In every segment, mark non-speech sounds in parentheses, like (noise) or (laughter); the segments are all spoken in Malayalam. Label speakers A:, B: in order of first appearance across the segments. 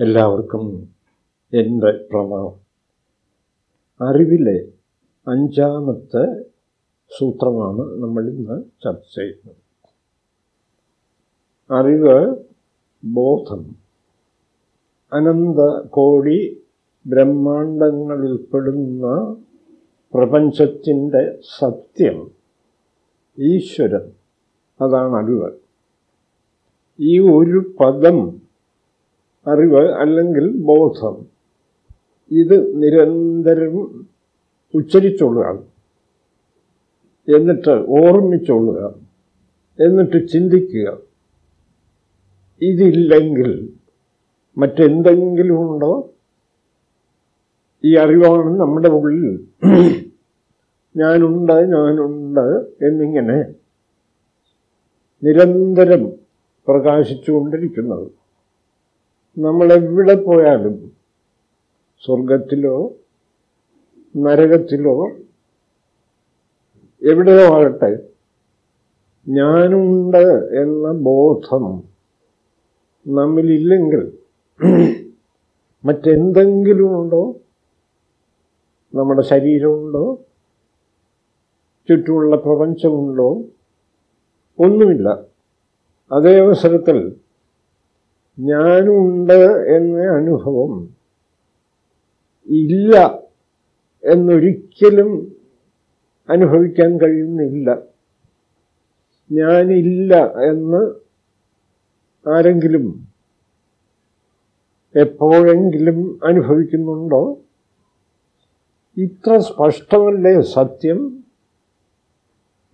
A: എല്ലാവർക്കും എന്റെ പ്രണാമം. അറിവിലെ അഞ്ചാമത്തെ സൂത്രമാണ് നമ്മൾ ഇന്ന് ചർച്ച ചെയ്യുന്നത്. അറിവ് ബോധം അനന്ത കോടി ബ്രഹ്മാണ്ടങ്ങളിൽപ്പെടുന്ന പ്രപഞ്ചത്തിന്റെ സത്യം ഈശ്വരൻ അതാണ് അറിവ്. ഈ ഒരു പദം അറിവ് അല്ലെങ്കിൽ ബോധം. ഇത് നിരന്തരം ഉച്ചരിച്ചോളുക എന്നിട്ട് ഓർമ്മിച്ചോളുക എന്നിട്ട് ചിന്തിക്കുക. ഇതില്ലെങ്കിൽ മറ്റെന്തെങ്കിലും ഉണ്ടോ ഈ അറിവാണ് നമ്മുടെ ഉള്ളിൽ. ഞാനുണ്ട് ഞാനുണ്ട് എന്നിങ്ങനെ നിരന്തരം പ്രകാശിച്ചുകൊണ്ടിരിക്കുന്നത്. നമ്മളെവിടെ പോയാലും സ്വർഗത്തിലോ നരകത്തിലോ എവിടെയോ ആകട്ടെ ഞാനുണ്ട് എന്ന ബോധം നമ്മിലില്ലെങ്കിൽ മറ്റെന്തെങ്കിലും ഉണ്ടോ? നമ്മുടെ ശരീരമുണ്ടോ? ചുറ്റുമുള്ള പ്രപഞ്ചമുണ്ടോ? ഒന്നുമില്ല. അതേ അവസരത്തിൽ ഞാനുണ്ട് എന്ന അനുഭവം ഇല്ല എന്നൊരിക്കലും അനുഭവിക്കാൻ കഴിയുന്നില്ല. ഞാനില്ല എന്ന് ആരെങ്കിലും എപ്പോഴെങ്കിലും അനുഭവിക്കുന്നുണ്ടോ? ഇത്ര സ്പഷ്ടമല്ലേ സത്യം?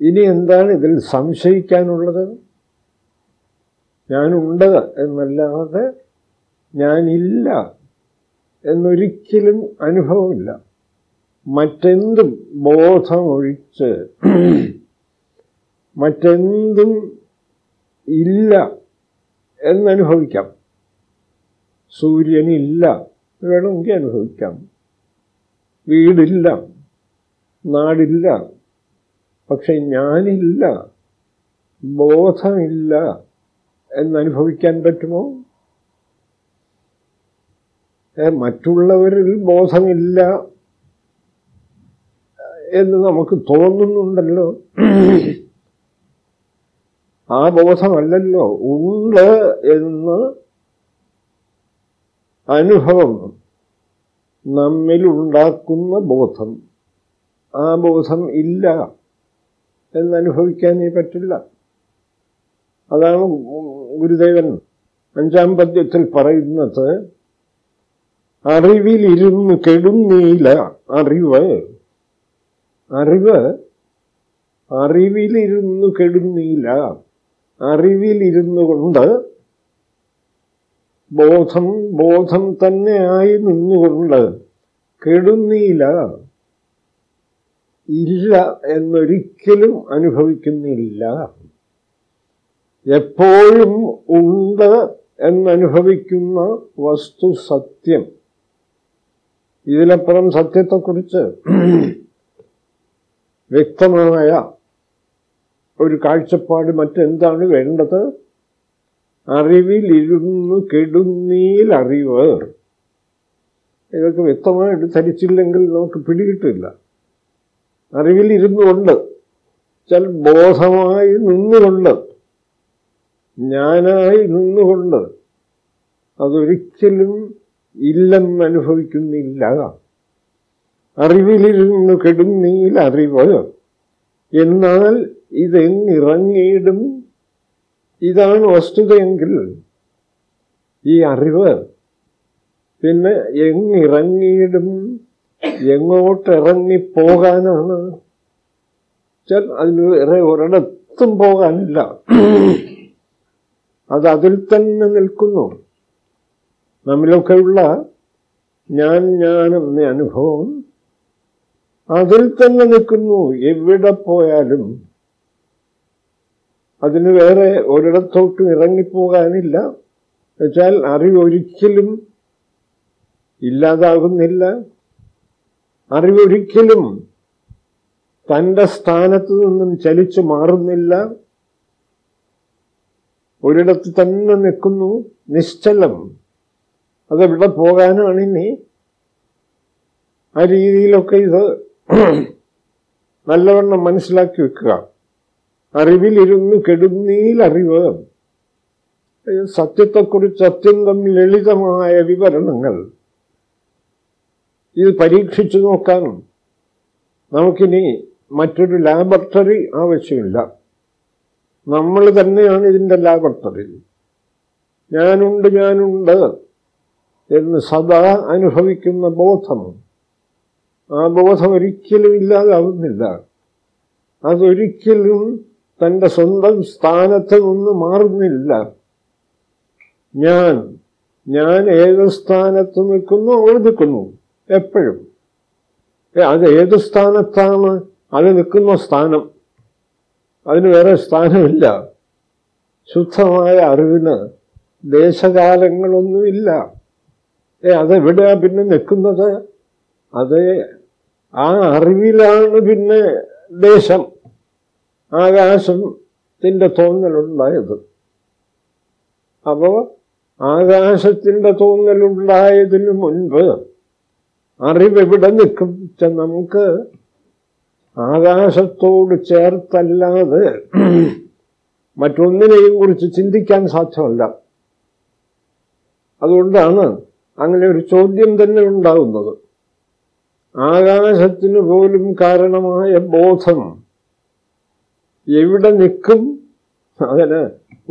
A: ഇനി എന്താണ് ഇതിൽ സംശയിക്കാനുള്ളത്? ഞാനുണ്ട് എന്നല്ലാതെ ഞാനില്ല എന്നൊരിക്കലും അനുഭവമില്ല. മറ്റെന്തും ബോധമൊഴിച്ച് മറ്റെന്തും ഇല്ല എന്നനുഭവിക്കാം. സൂര്യനില്ല വേണമെങ്കിൽ അനുഭവിക്കാം. വീടില്ല നാടില്ല പക്ഷെ ഞാനില്ല ബോധമില്ല എന്നനുഭവിക്കാൻ പറ്റുമോ? മറ്റുള്ളവരിൽ ബോധമില്ല എന്ന് നമുക്ക് തോന്നുന്നുണ്ടല്ലോ. ആ ബോധമല്ലല്ലോ. ഉണ്ട് എന്ന് അനുഭവം നമ്മിലുണ്ടാക്കുന്ന ബോധം. ആ ബോധം ഇല്ല എന്നനുഭവിക്കാനേ പറ്റില്ല. അതാണ് ഗുരുദേവൻ അഞ്ചാം പദ്യത്തിൽ പറയുന്നത്. അറിവിലിരുന്ന് കെടുന്നീല അറിവ്. അറിവ് അറിവിലിരുന്ന് കെടുന്നീല അറിവിലിരുന്നു കൊണ്ട് ബോധം ബോധം തന്നെയായി നിന്നുകൊണ്ട് കെടുന്നീല ഇല്ല എന്നൊരിക്കലും അനുഭവിക്കുന്നില്ല. എപ്പോഴും ഉണ്ട് എന്നനുഭവിക്കുന്ന വസ്തു സത്യം. ഇതിലപ്പുറം സത്യത്തെക്കുറിച്ച് വ്യക്തമായ ഒരു കാഴ്ചപ്പാട് മറ്റെന്താണ് വേണ്ടത്? അറിവിലിരുന്നു കെടുന്നീൽ അറിവ് ഇതൊക്കെ വ്യക്തമായിട്ട് ധരിച്ചില്ലെങ്കിൽ നമുക്ക് പിടികിട്ടില്ല. അറിവിലിരുന്നു കൊണ്ട് ചില ബോധമായി നിന്നുകൊണ്ട് ഞാനായി നിന്നുകൊണ്ട് അതൊരിക്കലും ഇല്ലെന്ന് അനുഭവിക്കുന്നില്ല അറിവിലിരുന്ന് കെടുന്നീൽ അറിവ്. എന്നാൽ ഇതെങ്ങിറങ്ങിയിടും ഇതാണ് വസ്തുതയെങ്കിൽ ഈ അറിവ് പിന്നെ എങ്ങിറങ്ങിയിടും? എങ്ങോട്ടിറങ്ങിപ്പോകാനാണ്? ചൽ അതിന് വേറെ ഒരിടത്തും പോകാനില്ല. അത് അതിൽ തന്നെ നിൽക്കുന്നു. നമ്മിലൊക്കെയുള്ള ഞാൻ ഞാൻ എന്ന അനുഭവം അതിൽ തന്നെ നിൽക്കുന്നു. എവിടെ പോയാലും അതിന് വേറെ ഒരിടത്തോട്ടും ഇറങ്ങിപ്പോകാനില്ല. വെച്ചാൽ അറിവൊരിക്കലും ഇല്ലാതാകുന്നില്ല. അറിവൊരിക്കലും തന്റെ സ്ഥാനത്തു നിന്നും ചലിച്ചു മാറുന്നില്ല. ഒരിടത്ത് തന്നെ നിൽക്കുന്നു നിശ്ചലം. അതെവിടെ പോകാനാണ് ഇനി? ആ രീതിയിലൊക്കെ ഇത് (clears throat) നല്ലവണ്ണം മനസ്സിലാക്കി വെക്കുക. അറിവിലിരുന്ന് കെടുന്നീൽ അറിവ് സത്യത്തെക്കുറിച്ച് അത്യന്തം ലളിതമായ വിവരണങ്ങൾ. ഇത് പരീക്ഷിച്ചു നോക്കാൻ നമുക്കിനി മറ്റൊരു ലാബറട്ടറി ആവശ്യമില്ല. നമ്മൾ തന്നെയാണ് ഇതിന്റെ ലാബറട്ടറി ഞാനുണ്ട് ഞാനുണ്ട് എന്ന് സദാ അനുഭവിക്കുന്ന ബോധം. ആ ബോധം ഒരിക്കലും ഇല്ലാതാവുന്നില്ല. അതൊരിക്കലും തന്റെ സ്വന്തം സ്ഥാനത്ത് നിന്ന് മാറുന്നില്ല. ഞാൻ ഞാൻ ഏത് സ്ഥാനത്ത് നിൽക്കുന്നു അവിടെ നിൽക്കുന്നു. എപ്പോഴും. അത് ഏത് സ്ഥാനത്താണ്? അത് നിൽക്കുന്ന സ്ഥാനം. അതിന് വേറെ സ്ഥാനമില്ല. ശുദ്ധമായ അറിവിന് ദേശകാലങ്ങളൊന്നുമില്ല ഏ അതെവിടെയാ പിന്നെ നിൽക്കുന്നത്? അത് ആ അറിവിലാണ് പിന്നെ ദേശം ആകാശത്തിന്റെ തോന്നലുണ്ടായത്. അപ്പോൾ ആകാശത്തിന്റെ തോന്നലുണ്ടായതിനു മുൻപ് അറിവെവിടെ നിൽക്കും? നമുക്ക് ആകാശത്തോട് ചേർത്തല്ലാതെ മറ്റൊന്നിനെയും കുറിച്ച് ചിന്തിക്കാൻ സാധ്യമല്ല. അതുകൊണ്ടാണ് അങ്ങനെ ഒരു ചോദ്യം തന്നെ ഉണ്ടാകുന്നത് ആകാശത്തിന് പോലും കാരണമായ ബോധം എവിടെ നിൽക്കും? അതിന്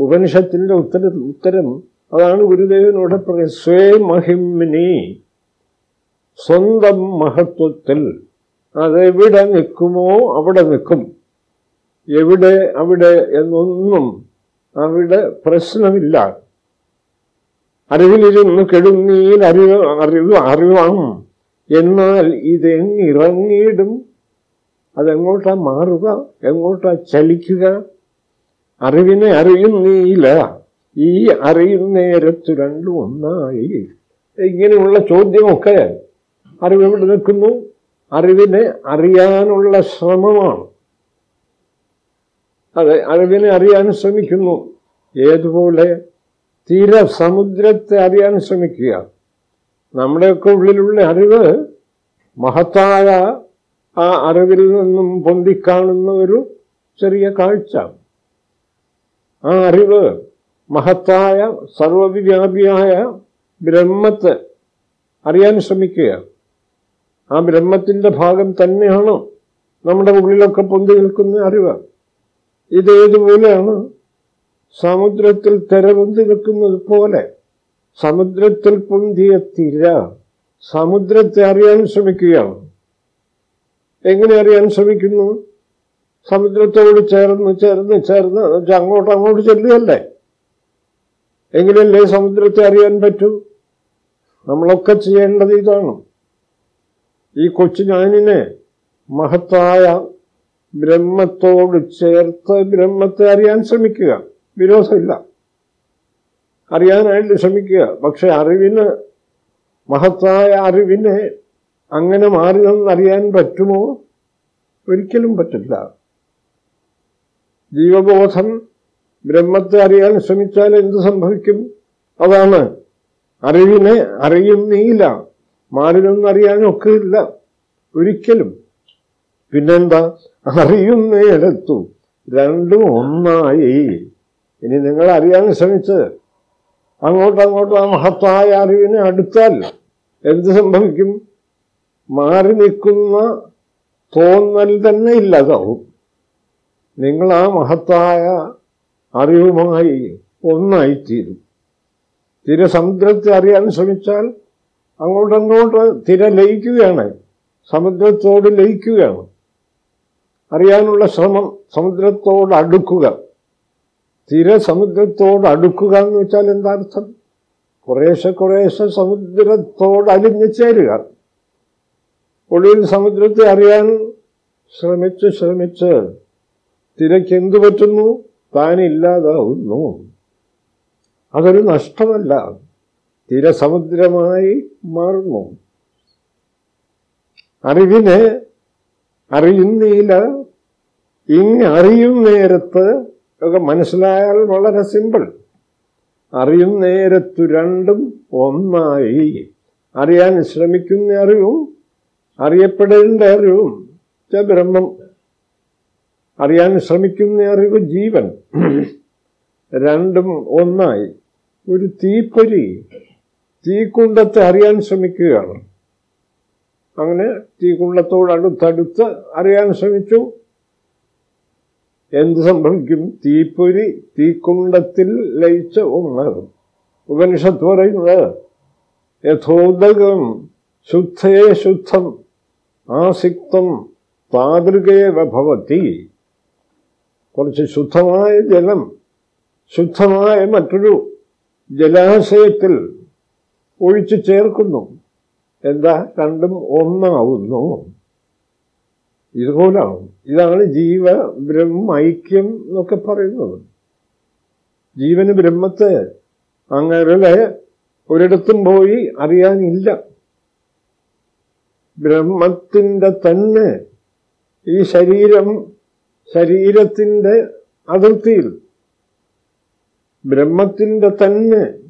A: ഉപനിഷത്തിന്റെ ഉത്തര ഉത്തരം അതാണ് ഗുരുദേവനോട് പറയുന്നത്. സ്വേ മഹിമിനി സ്വന്തം മഹത്വത്തിൽ അതെവിടെ നിൽക്കുമോ അവിടെ നിൽക്കും. എവിടെ അവിടെ എന്നൊന്നും അവിടെ പ്രശ്നമില്ല. അറിവിലിരുന്ന് കെടുന്നീൽ അറിവ് അറിവ് അറിവാണ് എന്നാൽ ഇതെങ്ങിറങ്ങിയിടും? അതെങ്ങോട്ടാ മാറുക? എങ്ങോട്ടാ ചലിക്കുക? അറിവിനെ അറിയുന്നീല. ഈ അറിയുന്നേരത്തു രണ്ടും ഒന്നായി. ഇങ്ങനെയുള്ള ചോദ്യമൊക്കെ അറിവ് എവിടെ നിൽക്കുന്നു? അറിവിനെ അറിയാനുള്ള ശ്രമമാണ്. അതെ അറിവിനെ അറിയാൻ ശ്രമിക്കുന്നു. ഏതുപോലെ തീരസമുദ്രത്തെ അറിയാൻ ശ്രമിക്കുക. നമ്മുടെയൊക്കെ ഉള്ളിലുള്ള അറിവ് മഹത്തായ ആ അറിവിൽ നിന്നും പൊന്തിക്കാണുന്ന ഒരു ചെറിയ കാഴ്ച. ആ അറിവ് മഹത്തായ സർവവ്യാപിയായ ബ്രഹ്മത്തെ അറിയാൻ ശ്രമിക്കുക. ആ ബ്രഹ്മത്തിന്റെ ഭാഗം തന്നെയാണ് നമ്മുടെ ഉള്ളിലൊക്കെ പൊന്തി നിൽക്കുന്ന അറിവ്? ഇതേതുപോലെയാണ് സമുദ്രത്തിൽ തിര പൊന്തി നിൽക്കുന്നത് പോലെ. സമുദ്രത്തിൽ പൊന്തിയ തിര സമുദ്രത്തെ അറിയാൻ ശ്രമിക്കുകയാണ്. എങ്ങനെ അറിയാൻ ശ്രമിക്കുന്നു? സമുദ്രത്തോട് ചേർന്ന് ചേർന്ന് ചേർന്ന് അങ്ങോട്ട് അങ്ങോട്ട് ചെല്ലുകയല്ലേ? എങ്ങനെയല്ലേ സമുദ്രത്തെ അറിയാൻ പറ്റൂ? നമ്മളൊക്കെ ചെയ്യേണ്ടത് ഇതാണ്. ഈ കൊച്ചു ഞാനിനെ മഹത്തായ ബ്രഹ്മത്തോട് ചേർത്ത് ബ്രഹ്മത്തെ അറിയാൻ ശ്രമിക്കുക. വിരോധമില്ല. അറിയാനായിട്ട് ശ്രമിക്കുക. പക്ഷെ അറിവിന് മഹത്തായ അറിവിനെ അങ്ങനെ മാറി നിന്നറിയാൻ പറ്റുമോ? ഒരിക്കലും പറ്റില്ല. ജീവബോധം ബ്രഹ്മത്തെ അറിയാൻ ശ്രമിച്ചാൽ എന്ത് സംഭവിക്കും? അതാണ്. അറിവിനെ അറിയുന്നീല മാറി നിന്നറിയാനൊക്കെ ഇല്ല ഒരിക്കലും. പിന്നെന്താ? അറിയുന്നയിടത്തു രണ്ടും ഒന്നായി. ഇനി നിങ്ങൾ അറിയാൻ ശ്രമിച്ച് അങ്ങോട്ടങ്ങോട്ട് ആ മഹത്തായ അറിവിനെ അടുത്താൽ എന്ത് സംഭവിക്കും? മാറി നിൽക്കുന്ന തോന്നൽ തന്നെ ഇല്ലാതാവും. നിങ്ങൾ ആ മഹത്തായ അറിവുമായി ഒന്നായിത്തീരും. തിരസമുദ്രത്തെ അറിയാൻ ശ്രമിച്ചാൽ അങ്ങോട്ടങ്ങോട്ട് തിര ലയിക്കുകയാണ്. സമുദ്രത്തോട് ലയിക്കുകയാണ്. അറിയാനുള്ള ശ്രമം സമുദ്രത്തോട് അടുക്കുക. തിര സമുദ്രത്തോട് അടുക്കുക എന്ന് വെച്ചാൽ എന്താ അർത്ഥം? കുറേശ്ശെ കുറേശ്ശെ സമുദ്രത്തോട് അലിഞ്ഞു ചേരുക. ഒടുവിൽ സമുദ്രത്തെ അറിയാൻ ശ്രമിച്ച് ശ്രമിച്ച് തിരക്ക് എന്തു പറ്റുന്നു? താനില്ലാതാവുന്നു. അതൊരു നഷ്ടമല്ല. തിരസമുദ്രമായി മാറുന്നു. അറിവിനെ അറിയുന്നില്ല ഇങ് അറിയും നേരത്ത് ഒക്കെ മനസ്സിലായാൽ വളരെ സിമ്പിൾ. അറിയും നേരത്തു രണ്ടും ഒന്നായി. അറിയാൻ ശ്രമിക്കുന്ന അറിവും അറിയപ്പെടേണ്ട അറിവും. ബ്രഹ്മം. അറിയാൻ ശ്രമിക്കുന്ന അറിവ് ജീവൻ. രണ്ടും ഒന്നായി. ഒരു തീപ്പൊരി. തീക്കുണ്ടത്തെ അറിയാൻ ശ്രമിക്കുകയാണ്. അങ്ങനെ തീക്കുണ്ടത്തോട് അടുത്തടുത്ത് അറിയാൻ ശ്രമിച്ചു. എന്ത് സംഭവിക്കും? തീപ്പൊരി തീക്കുണ്ടത്തിൽ ലയിച്ച ഒന്ന്. ഉപനിഷത്ത് പറയുന്നത് യഥോദകം ശുദ്ധയെ ശുദ്ധം ആസിക്തം താതൃകേവ ഭവതി. കുറച്ച് ശുദ്ധമായ ജലം ശുദ്ധമായ മറ്റൊരു ജലാശയത്തിൽ ഒഴിച്ചു ചേർക്കുന്നു. എന്താ? രണ്ടും ഒന്നാവുന്നു. ഇതുപോലാവും ഇതാണ് ജീവ ബ്രഹ്മ ഐക്യം എന്നൊക്കെ പറയുന്നത്. ജീവന് ബ്രഹ്മത്തെ അങ്ങനെ ഒരിടത്തും പോയി അറിയാനില്ല. ബ്രഹ്മത്തിന്റെ തന്നെ ഈ ശരീരം ശരീരത്തിന്റെ അതിർത്തിയിൽ. ബ്രഹ്മത്തിന്റെ തന്നെ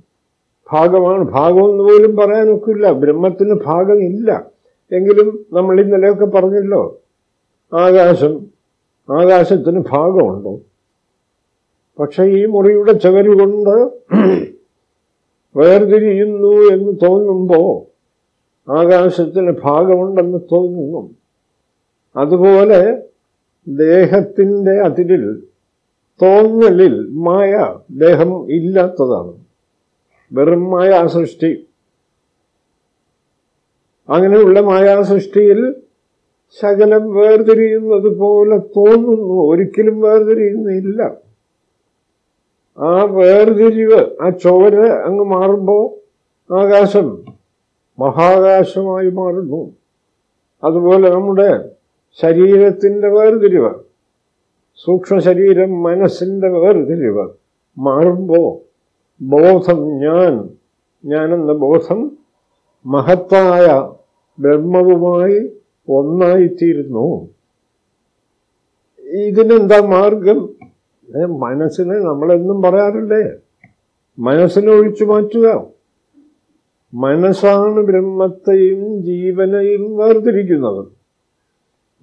A: ഭാഗമാണ്. ഭാഗമെന്ന് പോലും പറയാനൊക്കില്ല. ബ്രഹ്മത്തിന് ഭാഗമില്ല. എങ്കിലും നമ്മൾ ഇന്നലെയൊക്കെ പറഞ്ഞല്ലോ ആകാശം ആകാശത്തിന് ഭാഗമുണ്ടോ. പക്ഷേ ഈ മുറിയുടെ ചവരുകൊണ്ട് വേർതിരിയുന്നു എന്ന് തോന്നുമ്പോൾ ആകാശത്തിന് ഭാഗമുണ്ടെന്ന് തോന്നുന്നു അതുപോലെ ദേഹത്തിന്റെ അതിരിൽ തോന്നലിൽ മായ ദേഹം ഇല്ലാത്തതാണ്. വെറും മായാസൃഷ്ടി. അങ്ങനെയുള്ള മായാസൃഷ്ടിയിൽ ശകലം വേർതിരിയുന്നത് പോലെ തോന്നുന്നു. ഒരിക്കലും വേർതിരിയുന്നില്ല. ആ വേർതിരിവ് ആ ചോര അങ്ങ് മാറുമ്പോൾ ആകാശം മഹാകാശമായി മാറുന്നു. അതുപോലെ നമ്മുടെ ശരീരത്തിന്റെ വേർതിരിവ് സൂക്ഷ്മ ശരീരം മനസ്സിന്റെ വേർതിരിവ് മാറുമ്പോൾ ബോധം ഞാൻ ഞാനെന്ന ബോധം മഹത്തായ ബ്രഹ്മവുമായി ഒന്നായിത്തീരുന്നു. ഇതിനെന്താ മാർഗം? മനസ്സിനെ നമ്മളെന്നും പറയാറില്ലേ? മനസ്സിനെ ഒഴിച്ചു മാറ്റുക. മനസ്സാണ് ബ്രഹ്മത്തെയും ജീവനെയും വേർതിരിക്കുന്നത്.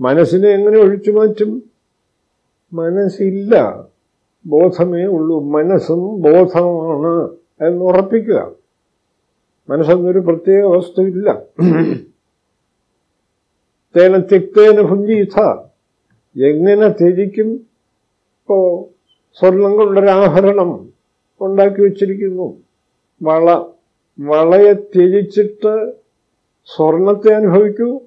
A: മനസ്സിനെ എങ്ങനെ ഒഴിച്ചു മാറ്റും? മനസ്സില്ല. ബോധമേ ഉള്ളൂ. മനസ്സും ബോധമാണ് എന്നുറപ്പിക്കുക മനസ്സെന്നൊരു പ്രത്യേക വസ്തുവില്ല. തേന തിക്തേന ഭുഞ്ചീഥ എങ്ങനെ ത്യജിക്കും? ഇപ്പോ സ്വർണം കൊണ്ടൊരാഭരണം ഉണ്ടാക്കി വച്ചിരിക്കുന്നു. വള വളയെ ത്യജിച്ചിട്ട് സ്വർണത്തെ അനുഭവിക്കൂ.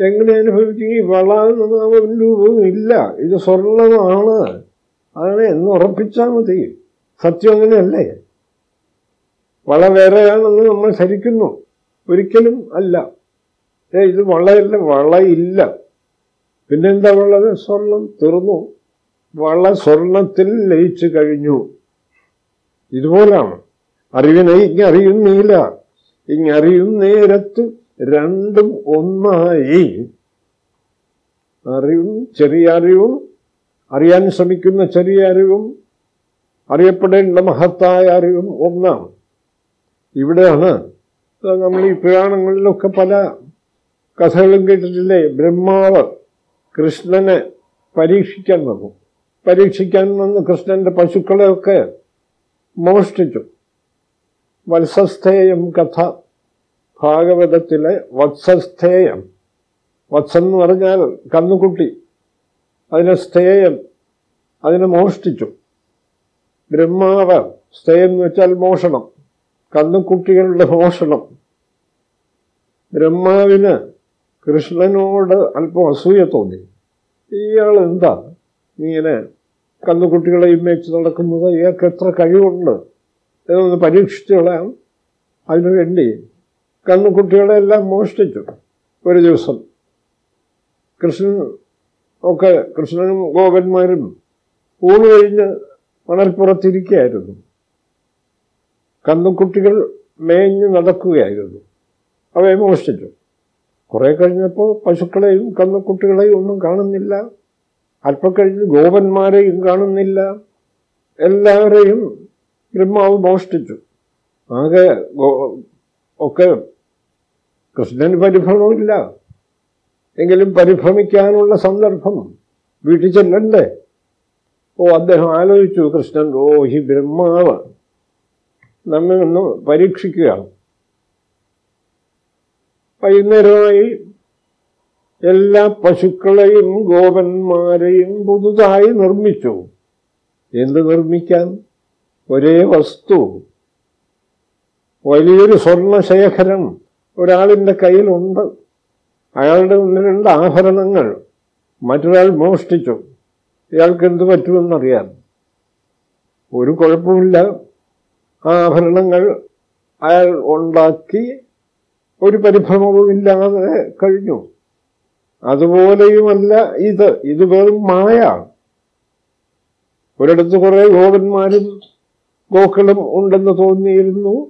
A: എങ്ങനെ അനുഭവിക്കും? ഈ വള എന്ന രൂപവും ഇല്ല ഇത് സ്വർണമാണ്. അതാണ് എന്ന് ഉറപ്പിച്ചാൽ മതി. സത്യം അങ്ങനെയല്ലേ? വള വേറെയാണെന്ന് നമ്മൾ ശരിക്കുന്നു. ഒരിക്കലും അല്ല. ഏ ഇത് വളയല്ല വളയില്ല. പിന്നെന്താ വളത് സ്വർണം തീർന്നു. വള സ്വർണത്തിൽ ലയിച്ചു കഴിഞ്ഞു. ഇതുപോലാണ്. അറിവിനെ ഇങ്ങറിയുന്നില്ല ഇങ്ങറിയും നേരത്ത് രണ്ടും ഒന്നായി. അറിവും ചെറിയ അറിവും അറിയാൻ ശ്രമിക്കുന്ന ചെറിയ അറിവും അറിയപ്പെടേണ്ട മഹത്തായ അറിവും ഒന്നാണ്. ഇവിടെയാണ് നമ്മൾ ഈ പുരാണങ്ങളിലൊക്കെ പല കഥകളും കേട്ടിട്ടില്ലേ? ബ്രഹ്മാവ് കൃഷ്ണനെ പരീക്ഷിക്കാൻ വന്നു. പരീക്ഷിക്കാൻ വന്ന് കൃഷ്ണന്റെ പശുക്കളെയൊക്കെ മോഷ്ടിച്ചു. വത്സസ്ഥേയം കഥ ഭാഗവതത്തിലെ വത്സസ്ഥേയം. വത്സം എന്ന് പറഞ്ഞാൽ കന്നുകുട്ടി. അതിനെ സ്ഥേയം അതിനെ മോഷ്ടിച്ചു. ബ്രഹ്മാവ് സ്ഥേയം എന്ന് വെച്ചാൽ മോഷണം. കന്നുകുട്ടികളുടെ മോഷണം. ബ്രഹ്മാവിന് കൃഷ്ണനോട് അല്പം അസൂയ തോന്നി. ഇയാൾ എന്താ? ഇങ്ങനെ കന്നുകുട്ടികളെയും ഇമ്മേച്ച് നടക്കുന്നത് ഇയാൾക്ക് എത്ര കഴിവുണ്ട്? എന്നൊന്ന് പരീക്ഷിച്ചു കളയാം. അതിനുവേണ്ടി കന്നുകുട്ടികളെല്ലാം മോഷ്ടിച്ചു. ഒരു ദിവസം കൃഷ്ണൻ ഒക്കെ കൃഷ്ണനും ഗോപന്മാരും ഊണ് കഴിഞ്ഞ് മണൽപ്പുറത്തിരിക്കുകയായിരുന്നു. കന്നുകുട്ടികൾ മേഞ്ഞ് നടക്കുകയായിരുന്നു. അവയെ മോഷ്ടിച്ചു. കുറെ കഴിഞ്ഞപ്പോൾ പശുക്കളെയും കന്നുകുട്ടികളെയും ഒന്നും കാണുന്നില്ല. അല്പം കഴിഞ്ഞ് ഗോപന്മാരെയും കാണുന്നില്ല. എല്ലാവരെയും ബ്രഹ്മാവ് മോഷ്ടിച്ചു. ആകെ ഒക്കെ കൃഷ്ണന് പരിഭ്രമമില്ല. എങ്കിലും പരിഭ്രമിക്കാനുള്ള സന്ദർഭം വീട്ടിൽ ചെല്ലണ്ടേ? ഓ അദ്ദേഹം ആലോചിച്ചു കൃഷ്ണൻ ഓ ഈ ബ്രഹ്മാവ് നമ്മെ ഒന്ന് പരീക്ഷിക്കുകയാണ്. വൈകുന്നേരമായി എല്ലാ പശുക്കളെയും ഗോപന്മാരെയും പുതുതായി നിർമ്മിച്ചു. എന്ത് നിർമ്മിക്കാൻ? ഒരേ വസ്തു. വലിയൊരു സ്വർണശേഖരം ഒരാളിന്റെ കയ്യിലുണ്ട്. അയാളുടെ മുന്നിലുണ്ട് ആഭരണങ്ങൾ മറ്റൊരാൾ മോഷ്ടിച്ചു. ഇയാൾക്ക് എന്ത് പറ്റുമെന്നറിയാം ഒരു കുഴപ്പമില്ല. ആ ആഭരണങ്ങൾ അയാൾ ഉണ്ടാക്കി ഒരു പരിഭ്രമവുമില്ലാതെ കഴിഞ്ഞു. അതുപോലെയുമല്ല ഇത്. ഇത് വെറും മായ. ഒരിടത്ത് കുറേ ഗോപന്മാരും ഗോക്കളും ഉണ്ടെന്ന് തോന്നിയിരുന്നു.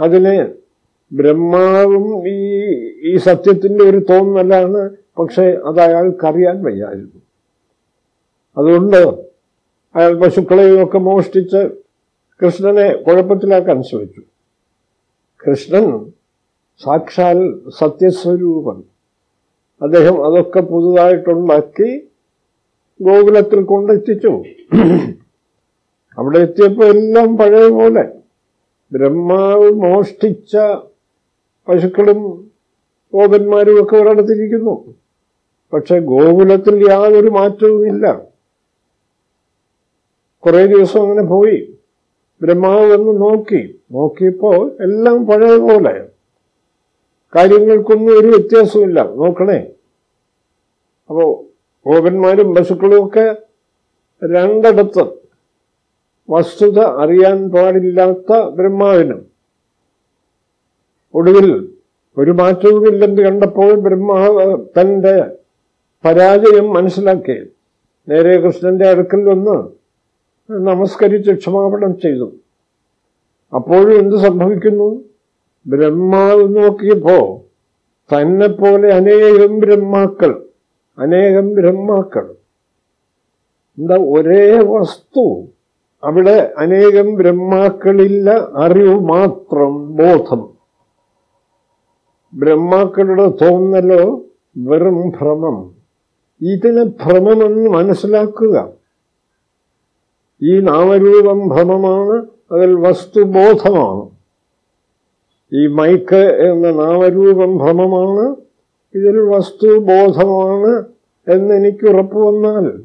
A: അതിന് ബ്രഹ്മാവും ഈ ഈ സത്യത്തിന്റെ ഒരു തോന്നലാണ്. പക്ഷെ അത് അയാൾക്കറിയാൻ വയ്യായിരുന്നു. അതുകൊണ്ട് അയാൾ പശുക്കളെയും ഒക്കെ മോഷ്ടിച്ച് കൃഷ്ണനെ കുഴപ്പത്തിലാക്കാൻ ശ്രമിച്ചു. കൃഷ്ണൻ സാക്ഷാൽ സത്യസ്വരൂപൻ. അദ്ദേഹം അതൊക്കെ പുതുതായിട്ടുണ്ടാക്കി ഗോകുലത്തിൽ കൊണ്ടെത്തിച്ചു. അവിടെ എത്തിയപ്പോൾ എല്ലാം പഴയ പോലെ. ബ്രഹ്മാവ് മോഷ്ടിച്ച പശുക്കളും ഗോപന്മാരും ഒക്കെ ഒരിടത്തിരിക്കുന്നു പക്ഷെ ഗോകുലത്തിൽ യാതൊരു മാറ്റവുമില്ല കുറേ ദിവസം അങ്ങനെ പോയി. ബ്രഹ്മാവ് വന്ന് നോക്കി. നോക്കിയപ്പോൾ എല്ലാം പഴയ പോലെ. കാര്യങ്ങൾക്കൊന്നും ഒരു വ്യത്യാസമില്ല നോക്കണേ. അപ്പോ ഗോപന്മാരും പശുക്കളും ഒക്കെ രണ്ടിടത്ത് വസ്തുത അറിയാൻ പാടില്ലാത്ത ബ്രഹ്മാവിനും ഒടുവിൽ ഒരു മാറ്റവുമില്ലെന്ന് കണ്ടപ്പോൾ ബ്രഹ്മാവ് തന്റെ പരാജയം മനസ്സിലാക്കി. നേരെ കൃഷ്ണന്റെ അടുക്കൽ വന്ന് നമസ്കരിച്ച് ക്ഷമാപണം ചെയ്തു. അപ്പോഴും എന്ത് സംഭവിക്കുന്നു? ബ്രഹ്മാവ് നോക്കിയപ്പോ തന്നെ പോലെ അനേകം ബ്രഹ്മാക്കൾ അനേകം ബ്രഹ്മാക്കൾ. എന്താ ഒരേ വസ്തു? അവിടെ അനേകം ബ്രഹ്മാക്കളില്ല അറിവ് മാത്രം ബോധം. ബ്രഹ്മാക്കളുടെ തോന്നലോ വെറും ഭ്രമം. ഇതിനെ ഭ്രമമെന്ന് മനസ്സിലാക്കുക. ഈ നാമരൂപം ഭ്രമമാണ് അതിൽ വസ്തുബോധമാണ്. ഈ മൈക്ക് എന്ന നാമരൂപം ഭ്രമമാണ് ഇതിൽ വസ്തുബോധമാണ് എന്നെനിക്ക് ഉറപ്പു വന്നാൽ.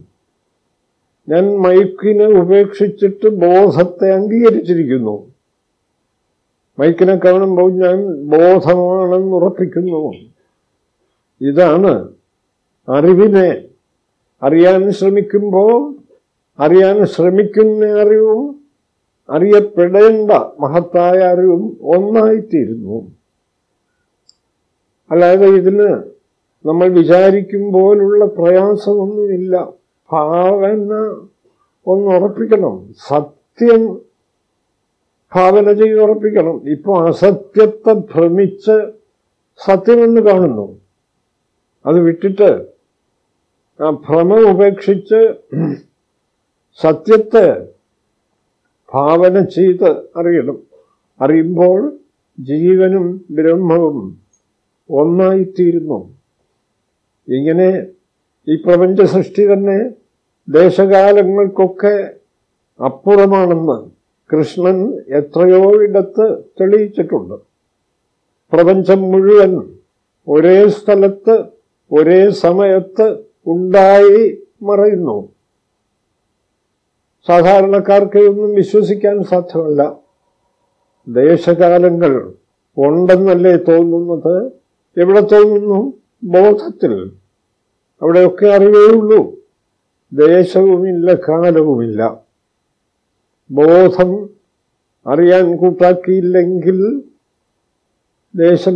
A: ഞാൻ മൈക്കിനെ ഉപേക്ഷിച്ചിട്ട് ബോധത്തെ അംഗീകരിച്ചിരിക്കുന്നു. മൈക്കിനെ കാണുമ്പോൾ ഞാൻ ബോധമാണെന്ന് ഉറപ്പിക്കുന്നു. ഇതാണ് അറിവിനെ. അറിയാൻ ശ്രമിക്കുമ്പോൾ അറിയാൻ ശ്രമിക്കുന്ന അറിവും അറിയപ്പെടേണ്ട മഹത്തായ അറിവും ഒന്നായിത്തീരുന്നു. അല്ലാതെ ഇതിന് നമ്മൾ വിചാരിക്കുമ്പോലുള്ള പ്രയാസമൊന്നുമില്ല. ഭാവന ഒന്ന് ഉറപ്പിക്കണം. സത്യം ഭാവന ചെയ്ത് ഉറപ്പിക്കണം. ഇപ്പൊ അസത്യത്തെ ഭ്രമിച്ച് സത്യമെന്ന് കാണുന്നു. അത് വിട്ടിട്ട് ആ ഭ്രമം ഉപേക്ഷിച്ച് സത്യത്തെ ഭാവന ചെയ്ത് അറിയണം. അറിയുമ്പോൾ ജീവനും ബ്രഹ്മവും ഒന്നായിത്തീരുന്നു. ഇങ്ങനെ ഈ പ്രപഞ്ച സൃഷ്ടി തന്നെ ദേശകാലങ്ങൾക്കൊക്കെ അപ്പുറമാണെന്ന് കൃഷ്ണൻ എത്രയോ ഇടത്ത് തെളിയിച്ചിട്ടുണ്ട്. പ്രപഞ്ചം മുഴുവൻ ഒരേ സ്ഥലത്ത് ഒരേ സമയത്ത് ഉണ്ടായി മറയുന്നു. സാധാരണക്കാർക്ക് ഒന്നും വിശ്വസിക്കാൻ സാധ്യമല്ല. ദേശകാലങ്ങൾ ഉണ്ടെന്നല്ലേ തോന്നുന്നത്? എവിടെ തോന്നുന്നു? ബോധത്തിൽ. അവിടെയൊക്കെ അറിവേ ഉള്ളൂ. ദേശവുമില്ല കാലവുമില്ല. ബോധം അറിയാൻ കൂട്ടാക്കിയില്ലെങ്കിൽ ദേശം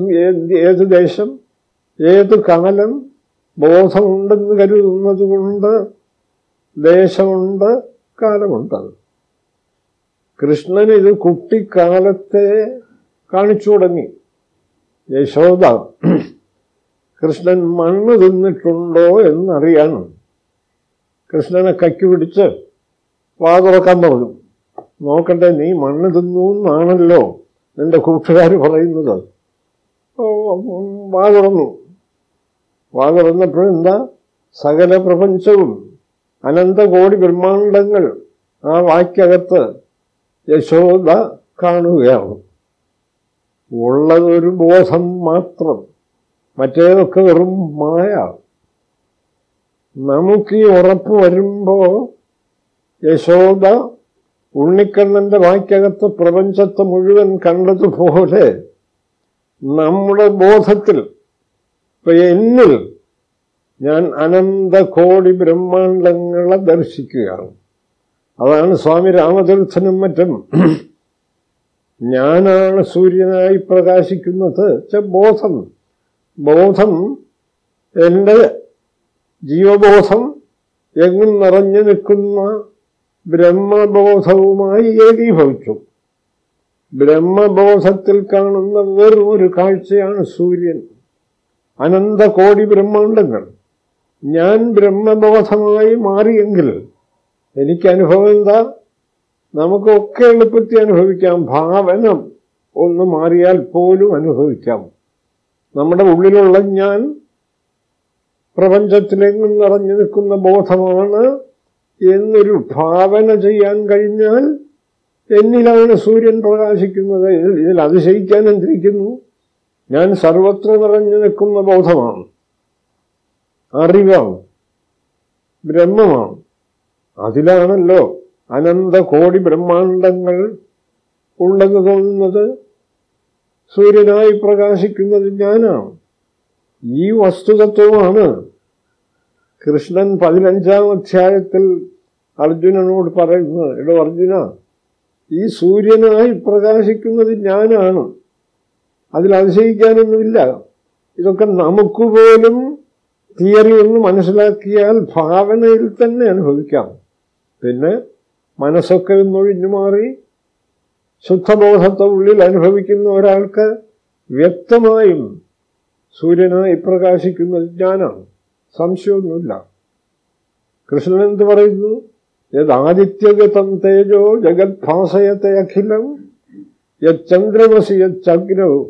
A: ഏത് ദേശം ഏത് കാലം ബോധമുണ്ടെന്ന് കരുതുന്നത് കൊണ്ട് ദേശമുണ്ട് കാലമുണ്ട്. കൃഷ്ണൻ ഇത് കുട്ടിക്കാലത്തെ കാണിച്ചു തുടങ്ങി. യശോദ കൃഷ്ണൻ മണ്ണ് തിന്നിട്ടുണ്ടോ എന്നറിയാനും കൃഷ്ണനെ കക്കി പിടിച്ച് വാതുറക്കാൻ പറഞ്ഞു. നോക്കട്ടെ നീ മണ്ണ് തിന്നു എന്നാണല്ലോ നിന്റെ കൂട്ടുകാർ പറയുന്നത്. വാ തുറന്നു. വാ സകല പ്രപഞ്ചവും അനന്തകോടി ബ്രഹ്മാണ്ടങ്ങൾ ആ വാക്യകത്ത് യശോദ കാണുകയാണ്. ഉള്ളതൊരു ബോധം മാത്രം മറ്റേതൊക്കെ വെറും മായ. നമുക്ക് ഈ ഉറപ്പ് വരുമ്പോ യശോദ ഉണ്ണിക്കണ്ണന്റെ വാക്കകത്ത് പ്രപഞ്ചത്തെ മുഴുവൻ കണ്ടതുപോലെ നമ്മുടെ ബോധത്തിൽ ഇപ്പൊ എന്നിൽ ഞാൻ അനന്ത കോടി ബ്രഹ്മാണ്ടങ്ങളെ ദർശിക്കുകയാണ്. അതാണ് സ്വാമി രാമതീർത്ഥനും മറ്റും. ഞാനാണ് സൂര്യനായി പ്രകാശിക്കുന്നത്. ബോധം. ബോധം എന്റെ ജീവബോധം എങ്ങും നിറഞ്ഞു നിൽക്കുന്ന ബ്രഹ്മബോധവുമായി ഏകീഭവിച്ചു. ബ്രഹ്മബോധത്തിൽ കാണുന്ന വെറും ഒരു കാഴ്ചയാണ് സൂര്യൻ. അനന്ത കോടി ബ്രഹ്മാണ്ടങ്ങൾ. ഞാൻ ബ്രഹ്മബോധമായി മാറിയെങ്കിൽ എനിക്ക് അനുഭവം എന്താ? നമുക്കൊക്കെ എളുപ്പത്തിൽ അനുഭവിക്കാം. ഭാവനം ഒന്ന് മാറിയാൽ പോലും അനുഭവിക്കാം. നമ്മുടെ ഉള്ളിലുള്ള ഞാൻ പ്രപഞ്ചത്തിലെങ്ങും നിറഞ്ഞു നിൽക്കുന്ന ബോധമാണ് എന്നൊരു ഭാവന ചെയ്യാൻ കഴിഞ്ഞാൽ എന്നിലാണ് സൂര്യൻ പ്രകാശിക്കുന്നത്. ഇതിൽ അതിശയിക്കാൻ എന്തിരിക്കുന്നു? ഞാൻ സർവത്ര നിറഞ്ഞു നിൽക്കുന്ന ബോധമാണ്. അറിവാണ്. ബ്രഹ്മമാണ്. അതിലാണല്ലോ അനന്ത കോടി ബ്രഹ്മാണ്ടങ്ങൾ ഉണ്ടെന്ന് തോന്നുന്നത്. സൂര്യനായി പ്രകാശിക്കുന്നത് ഞാനാണ്. ഈ വസ്തുതത്വമാണ് കൃഷ്ണൻ പതിനഞ്ചാം അധ്യായത്തിൽ അർജുനനോട് പറയുന്നത് എടോ അർജുന ഈ സൂര്യനായി പ്രകാശിക്കുന്നത് ഞാനാണ്. അതിൽ അതിശയിക്കാനൊന്നുമില്ല. ഇതൊക്കെ നമുക്ക് പോലും തിയറി ഒന്ന് മനസ്സിലാക്കിയാൽ ഭാവനയിൽ തന്നെ അനുഭവിക്കാം. പിന്നെ മനസ്സൊക്കെ ഒന്നൊഴിഞ്ഞു മാറി ശുദ്ധബോധത്തെ ഉള്ളിൽ അനുഭവിക്കുന്ന ഒരാൾക്ക് വ്യക്തമായും സൂര്യനായി പ്രകാശിക്കുന്നത് ഞാനാണ്. സംശയമൊന്നുമില്ല. കൃഷ്ണൻ എന്ത് പറയുന്നു? യദാദിത്യഗതം തേജോ ജഗത്ഭാസയത്തെ അഖിലം യന്ദ്രമസി യഗ്രോ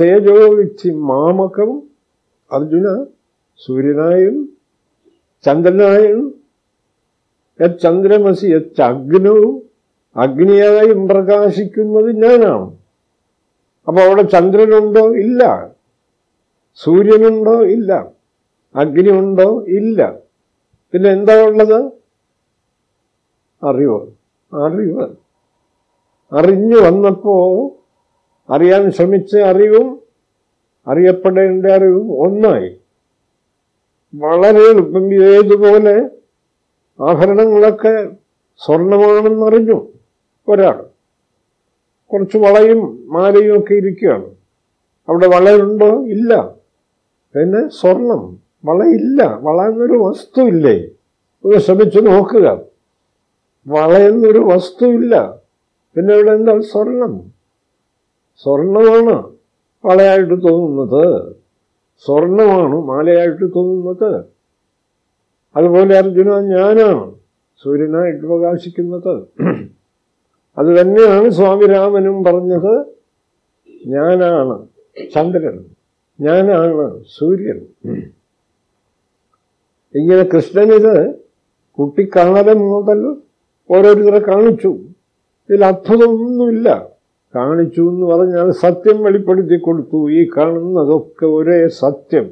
A: തേജോ വിധി മാമകം അർജുന സൂര്യനായും ചന്ദ്രനായും യന്ദ്രമസി യഗ്നവും അഗ്നിയായും പ്രകാശിക്കുന്നത് ഞാനാണ്. അപ്പൊ അവിടെ ചന്ദ്രനുണ്ടോ? ഇല്ല. സൂര്യനുണ്ടോ? ഇല്ല. അഗ്നി ഉണ്ടോ? ഇല്ല. പിന്നെ എന്താ ഉള്ളത്? അറിവ്. അറിവ്. അറിഞ്ഞു വന്നപ്പോ അറിയാൻ ശ്രമിച്ച അറിവും അറിയപ്പെടേണ്ട അറിവും ഒന്നായി. വളരെ എളുപ്പം ഏതുപോലെ ആഭരണങ്ങളൊക്കെ സ്വർണമാണെന്നറിഞ്ഞു ഒരാൾ. കുറച്ച് വളയും മാലയും ഒക്കെ ഇരിക്കുകയാണ്. അവിടെ വളയുണ്ടോ? ഇല്ല. പിന്നെ സ്വർണം. വളയില്ല. വള എന്നൊരു വസ്തുവില്ലേ? ഒന്ന് ശ്രമിച്ചു നോക്കുക. വളയെന്നൊരു വസ്തു വസ്തുവില്ല. പിന്നെ ഇവിടെ എന്താ സ്വർണം? സ്വർണമാണ് വളയായിട്ട് തോന്നുന്നത്. സ്വർണമാണ് മാലയായിട്ട് തോന്നുന്നത്. അതുപോലെ അർജുന ഞാനാണ് സൂര്യനായിട്ട് പ്രകാശിക്കുന്നത്. അത് തന്നെയാണ് സ്വാമി രാമനും പറഞ്ഞത്. ഞാനാണ് ചന്ദ്രൻ. ഞാനാണ് സൂര്യൻ. ഇങ്ങനെ കൃഷ്ണനിത് കുട്ടിക്കാലം മുതൽ ഓരോരുത്തരെ കാണിച്ചു. ഇതിൽ അത്ഭുതമൊന്നുമില്ല. കാണിച്ചു എന്ന് പറഞ്ഞാൽ സത്യം വെളിപ്പെടുത്തി കൊടുത്തു. ഈ കാണുന്നതൊക്കെ ഒരേ സത്യം.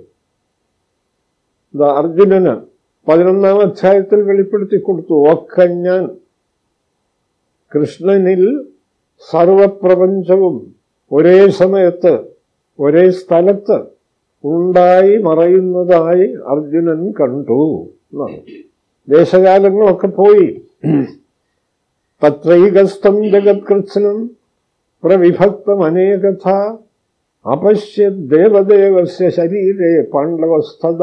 A: അർജുനന് പതിനൊന്നാം അധ്യായത്തിൽ വെളിപ്പെടുത്തി കൊടുത്തു. ഒക്കെ ഞാൻ കൃഷ്ണനിൽ സർവപ്രപഞ്ചവും ഒരേ സമയത്ത് ഒരേ സ്ഥലത്ത് ഉണ്ടായി മറയുന്നതായി അർജുനൻ കണ്ടു. എന്നാണ് ദേശകാലങ്ങളൊക്കെ പോയി. തത്രൈകസ്ഥം ജഗത്കൃത്സനം പ്രവിഭക്തമനേകഥ അപശ്യ ദേവദേവസ്യ ശരീരേ പാണ്ഡവസ്ഥത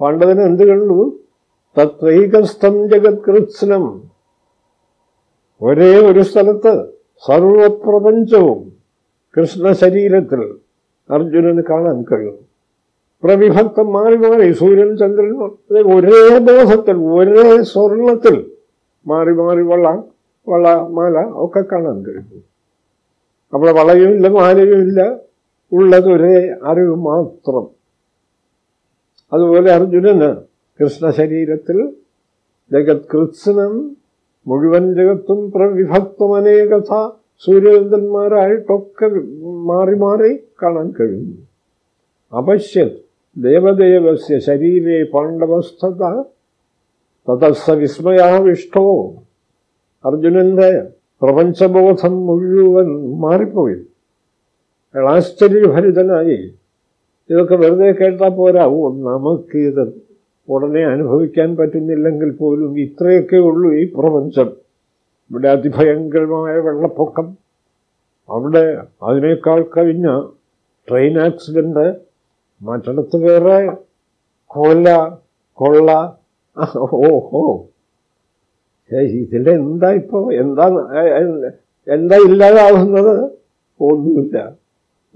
A: പാണ്ഡവന് എന്ത് കണ്ടു? തത്രൈകസ്ഥം ജഗത്കൃത്സനം. ഒരേ ഒരു സ്ഥലത്ത് സർവപ്രപഞ്ചവും കൃഷ്ണ ശരീരത്തിൽ അർജുനന് കാണാൻ കഴിയും പ്രവിഭക്തം മാറി മാറി സൂര്യൻ ചന്ദ്രൻ ഒരേ ബോധത്തിൽ ഒരേ സ്വർണത്തിൽ മാറി മാറി വള്ള വള മാല ഒക്കെ കാണാൻ കഴിയും അവിടെ വളയുമില്ല മാലയുമില്ല ഉള്ളതൊരേ അറിവ് മാത്രം. അതുപോലെ അർജുനന് കൃഷ്ണ ശരീരത്തിൽ ജഗത് കൃത്സനം മുഴുവൻ ജഗത്തും പ്രവിഭക്തമനേകഥ സൂര്യചന്ദ്രന്മാരായിട്ടൊക്കെ മാറി മാറി കാണാൻ കഴിഞ്ഞു. അപശ്യത് ദേവദേവസ്യ ശരീരേ പാണ്ഡവസ്ഥത തതസ്സ വിസ്മയാവിഷ്ടോ. അർജുനന്റെ പ്രപഞ്ചബോധം മുഴുവൻ മാറിപ്പോയി. അയാൾ ആശ്ചര്യഭരിതനായി ഇതൊക്കെ വെറുതെ കേട്ടാൽ പോരാ. നമുക്കിത് ഉടനെ അനുഭവിക്കാൻ പറ്റുന്നില്ലെങ്കിൽ പോലും ഇത്രയൊക്കെ ഉള്ളൂ ഈ പ്രപഞ്ചം. ഇവിടെ അതിഭയങ്കരമായ വെള്ളപ്പൊക്കം. അവിടെ അതിനേക്കാൾ കഴിഞ്ഞ ട്രെയിൻ ആക്സിഡന്റ് മറ്റിടത്ത് വേറെ കൊല കൊള്ള ഓഹോ ഇതിലെന്താ ഇപ്പോ? എന്താ എന്താ ഇല്ലാതാവുന്നത്? ഒന്നുമില്ല.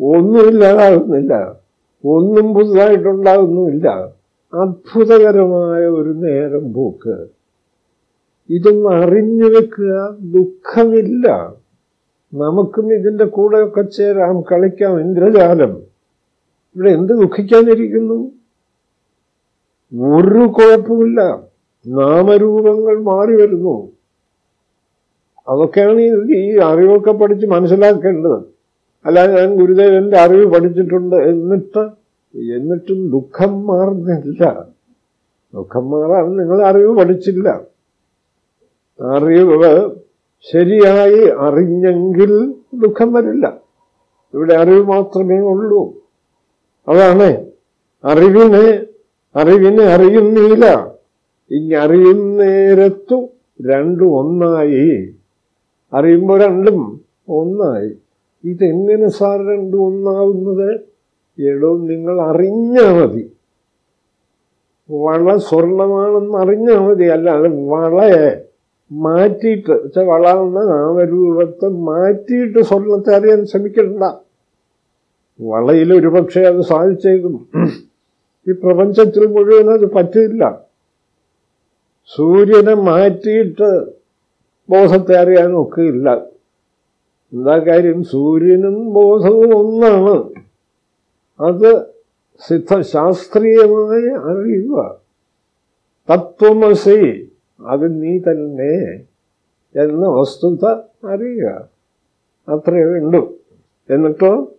A: ഒന്നും ഇല്ലാതാകുന്നില്ല ഒന്നും പുതുതായിട്ടുണ്ടാകുന്നുമില്ല അത്ഭുതകരമായ ഒരു നേരം പോക്ക്. ഇതൊന്ന് അറിഞ്ഞു വെക്കുക. ദുഃഖമില്ല. നമുക്കും ഇതിന്റെ കൂടെയൊക്കെ ചേരാം കളിക്കാം ഇന്ദ്രജാലം. ഇവിടെ എന്ത് ദുഃഖിക്കാനിരിക്കുന്നു? ഒരു കുഴപ്പമില്ല. നാമരൂപങ്ങൾ മാറി വരുന്നു. അതൊക്കെയാണ് ഈ അറിവൊക്കെ പഠിച്ച് മനസ്സിലാക്കേണ്ടത്. അല്ലാതെ ഞാൻ ഗുരുദേവന്റെ അറിവ് പഠിച്ചിട്ടുണ്ട് എന്നിട്ട് എന്നിട്ടും ദുഃഖം മാറുന്നില്ല. ദുഃഖം മാറാൻ നിങ്ങൾ അറിവ് പഠിച്ചില്ല. അറിവ് ശരിയായി അറിഞ്ഞെങ്കിൽ ദുഃഖം വരില്ല. ഇവിടെ അറിവ് മാത്രമേ ഉള്ളൂ. അതാണ്. അറിവിനെ അറിവിനെ അറിയുന്നില്ല ഇനി അറിയുന്നേരത്തു രണ്ടും ഒന്നായി. അറിയുമ്പോൾ രണ്ടും ഒന്നായി. ഇതെങ്ങനെ സാർ രണ്ടും ഒന്നാവുന്നത്? എടോ നിങ്ങൾ അറിഞ്ഞാൽ മതി. വള സ്വർണമാണെന്ന് അറിഞ്ഞാൽ മതി. അല്ലാതെ വളയെ മാറ്റിയിട്ട് വെച്ചാൽ വളർന്ന നാമരൂപത്തെ മാറ്റിയിട്ട് സ്വർണത്തെ അറിയാൻ ശ്രമിക്കണ്ട. വളയിൽ ഒരുപക്ഷെ അത് സാധിച്ചേക്കും. ഈ പ്രപഞ്ചത്തിൽ മുഴുവൻ അത് പറ്റില്ല. സൂര്യനെ മാറ്റിയിട്ട് ബോധത്തെ അറിയാൻ ഇല്ല എന്താ കാര്യം? സൂര്യനും ബോധവും ഒന്നാണ്. അത് സിദ്ധശാസ്ത്രീയമായി അറിയുക. തത്വമസി അത് നീ തന്നെ എന്ന വസ്തുത അറിയുക. അത്രയേ ഉള്ളൂ. എന്നിട്ടോ?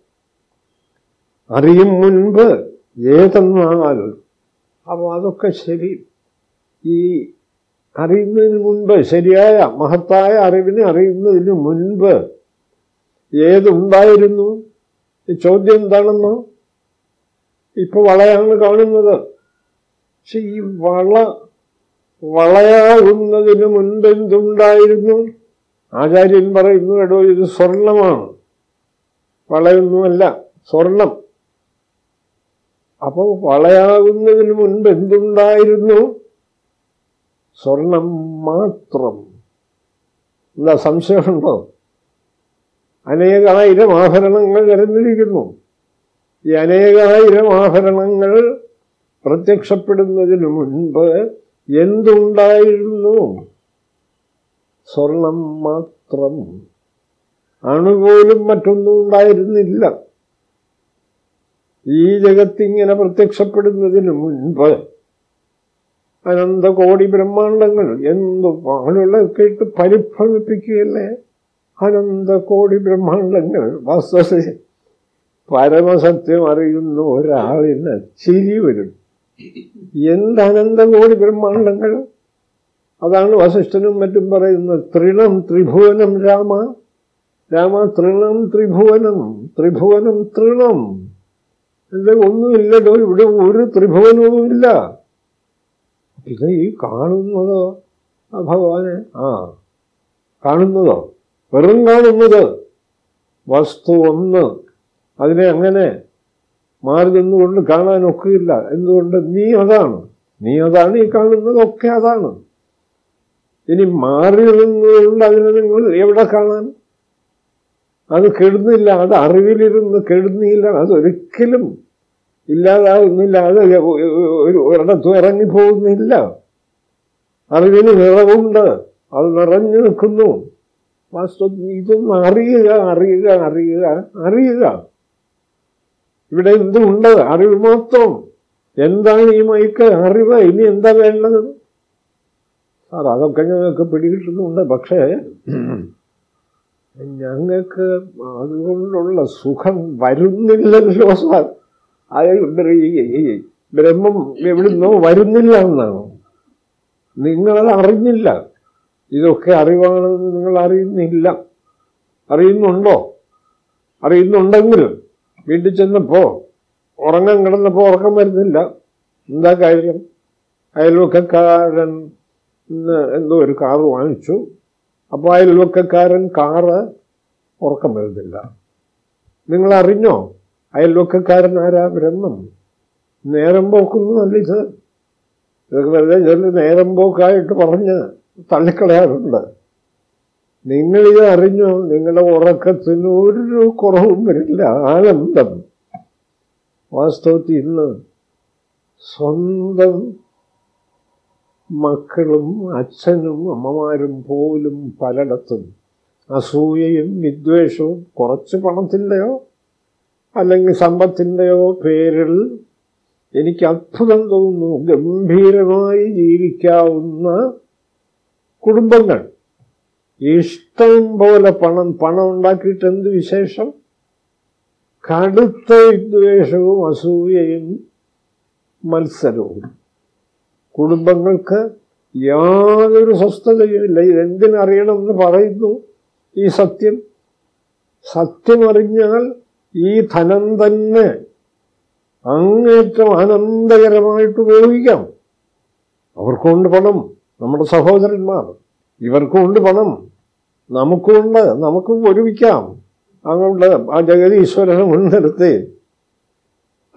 A: അറിയും മുൻപ് ഏതെന്നാൽ അപ്പോൾ അതൊക്കെ ശരി. ഈ അറിയുന്നതിന് മുൻപ് ശരിയായ മഹത്തായ അറിവിനെ അറിയുന്നതിന് മുൻപ് ഏതുണ്ടായിരുന്നു? ചോദ്യം എന്താണെന്നോ? ഇപ്പൊ വളയാണ് കാണുന്നത്. പക്ഷെ ഈ വള വളയാകുന്നതിന് മുൻപ് എന്തുണ്ടായിരുന്നു? ആചാര്യൻ പറയുന്നു എടോ ഇത് സ്വർണമാണ്. വളയൊന്നുമല്ല സ്വർണം. അപ്പോൾ വളയാകുന്നതിന് മുൻപ് എന്തുണ്ടായിരുന്നു? സ്വർണം മാത്രം. എന്താ സംശയമുണ്ടോ? അനേകായിരം ആഭരണങ്ങൾ നിരന്നിരിക്കുന്നു ഈ അനേകായിരം ആഭരണങ്ങൾ പ്രത്യക്ഷപ്പെടുന്നതിന് മുൻപ് എന്തുണ്ടായിരുന്നു? സ്വർണം മാത്രം. അണുപോലും മറ്റൊന്നും ഉണ്ടായിരുന്നില്ല. ഈ ജഗത്തിങ്ങനെ പ്രത്യക്ഷപ്പെടുന്നതിന് മുൻപ് അനന്തകോടി ബ്രഹ്മാണ്ടങ്ങൾ എന്തു അങ്ങനെയുള്ള കേട്ട് പരിഭ്രമിപ്പിക്കുകയല്ലേ? അനന്തകോടി ബ്രഹ്മാണ്ടങ്ങൾ. വാസ്തവത്തിൽ പരമസത്യം അറിയുന്ന ഒരാളിന് ചിരി വരും എന്ത് അനന്തകോടി ബ്രഹ്മാണ്ടങ്ങൾ? അതാണ് വസിഷ്ഠനും മറ്റും പറയുന്നത്. തൃണം ത്രിഭുവനം രാമ. രാമ തൃണം ത്രിഭുവനം ത്രിഭുവനം തൃണം ഇവിടെ ഒന്നുമില്ലല്ലോ ഇവിടെ ഒരു ത്രിഭുവനവുമില്ല. ഇത് ഈ കാണുന്നതോ? ആ ഭഗവാനെ ആ. കാണുന്നതോ? വെറും കാണുന്നത്. വസ്തു ഒന്ന്. അതിനെ അങ്ങനെ മാറി നിന്നുകൊണ്ട് കാണാനൊക്കെയില്ല എന്തുകൊണ്ട്? നീ അതാണ്. നീ അതാണ് ഈ കാണുന്നതൊക്കെ അതാണ്. ഇനി മാറി നിന്നുകൊണ്ട് അതിനെ നിങ്ങൾ എവിടെ കാണാൻ? അത് കെടുന്നില്ല അത് അറിവിലിരുന്ന് കെടുന്നില്ല അതൊരിക്കലും ഇല്ലാതാകുന്നില്ല അത് ഒരു ഒരിടത്തും ഇറങ്ങിപ്പോകുന്നില്ല. അറിവിന് നിറവുണ്ട് അത് നിറഞ്ഞു നിൽക്കുന്നു. വാസ്തു ഇതൊന്ന് അറിയുക അറിയുക അറിയുക അറിയുക. ഇവിടെ എന്തുണ്ട് അറിവ് മാത്രം എന്താണ് ഈ മയക്ക് അറിവ്. ഇനി എന്താ വേണ്ടത്? സാർ അതൊക്കെ ഞങ്ങൾക്ക് പിടികിട്ടുന്നുണ്ട്. പക്ഷേ ഞങ്ങൾക്ക് അതുകൊണ്ടുള്ള സുഖം വരുന്നില്ലല്ലോ സാർ. അത് ഈ ബ്രഹ്മം എവിടുന്നോ വരുന്നില്ല എന്നാണ്. നിങ്ങളത് അറിഞ്ഞില്ല. ഇതൊക്കെ അറിവാണെന്ന് നിങ്ങൾ അറിയുന്നില്ല. അറിയുന്നുണ്ടോ? അറിയുന്നുണ്ടെങ്കിൽ വീട്ടിൽ ചെന്നപ്പോ ഉറങ്ങാൻ കിടന്നപ്പോ ഉറക്കം വരുന്നില്ല. എന്താ കാര്യം? അയൽവക്കക്കാരൻ എന്തോ ഒരു കാറ് വാങ്ങിച്ചു. അപ്പോൾ അയൽവക്കക്കാരൻ കാറ് ഉറക്കം വരുന്നില്ല. നിങ്ങൾ അറിഞ്ഞോ അയൽവക്കക്കാരൻ ആരാ? ബ്രഹ്മം നേരം പോക്കുന്നതല്ല ഇത്? ഇതൊക്കെ വെറുതെ ചെറിയ നേരം പോക്കായിട്ട് പറഞ്ഞ് തള്ളിക്കളയാറുണ്ട്. നിങ്ങളിത് അറിഞ്ഞു? നിങ്ങളുടെ ഉറക്കത്തിന് ഒരു കുറവും വരില്ല. ആനന്ദം. വാസ്തവത്തിൽ ഇന്ന് സ്വന്തം മക്കളും അച്ഛനും അമ്മമാരും പോലും പലയിടത്തും അസൂയയും വിദ്വേഷവും കുറച്ച് പണത്തിന്റെയോ അല്ലെങ്കിൽ സമ്പത്തിന്റെയോ പേരിൽ എനിക്ക് അത്ഭുതം തോന്നുന്നു. ഗംഭീരമായി ജീവിക്കാവുന്ന കുടുംബങ്ങൾ. ഇഷ്ടം പോലെ പണം പണം ഉണ്ടാക്കിയിട്ട് എന്ത് വിശേഷം? കടുത്ത വിദ്വേഷവും അസൂയയും മത്സരവും. കുടുംബങ്ങൾക്ക് യാതൊരു സ്വസ്ഥതയുമില്ല ഇതെന്തിനറിയണമെന്ന് പറയുന്നു ഈ സത്യം? സത്യമറിഞ്ഞാൽ ഈ ധനം തന്നെ അങ്ങേറ്റം ആനന്ദകരമായിട്ട് ഉപയോഗിക്കാം. അവർക്കൊണ്ട് പണം നമ്മുടെ സഹോദരന്മാർ. ഇവർക്കുണ്ട് പണം. നമുക്കുണ്ട്. നമുക്കും ഒരുമിക്കാം. അങ്ങോട്ട് ആ ജഗതീശ്വരനെ മുൻനിർത്തി.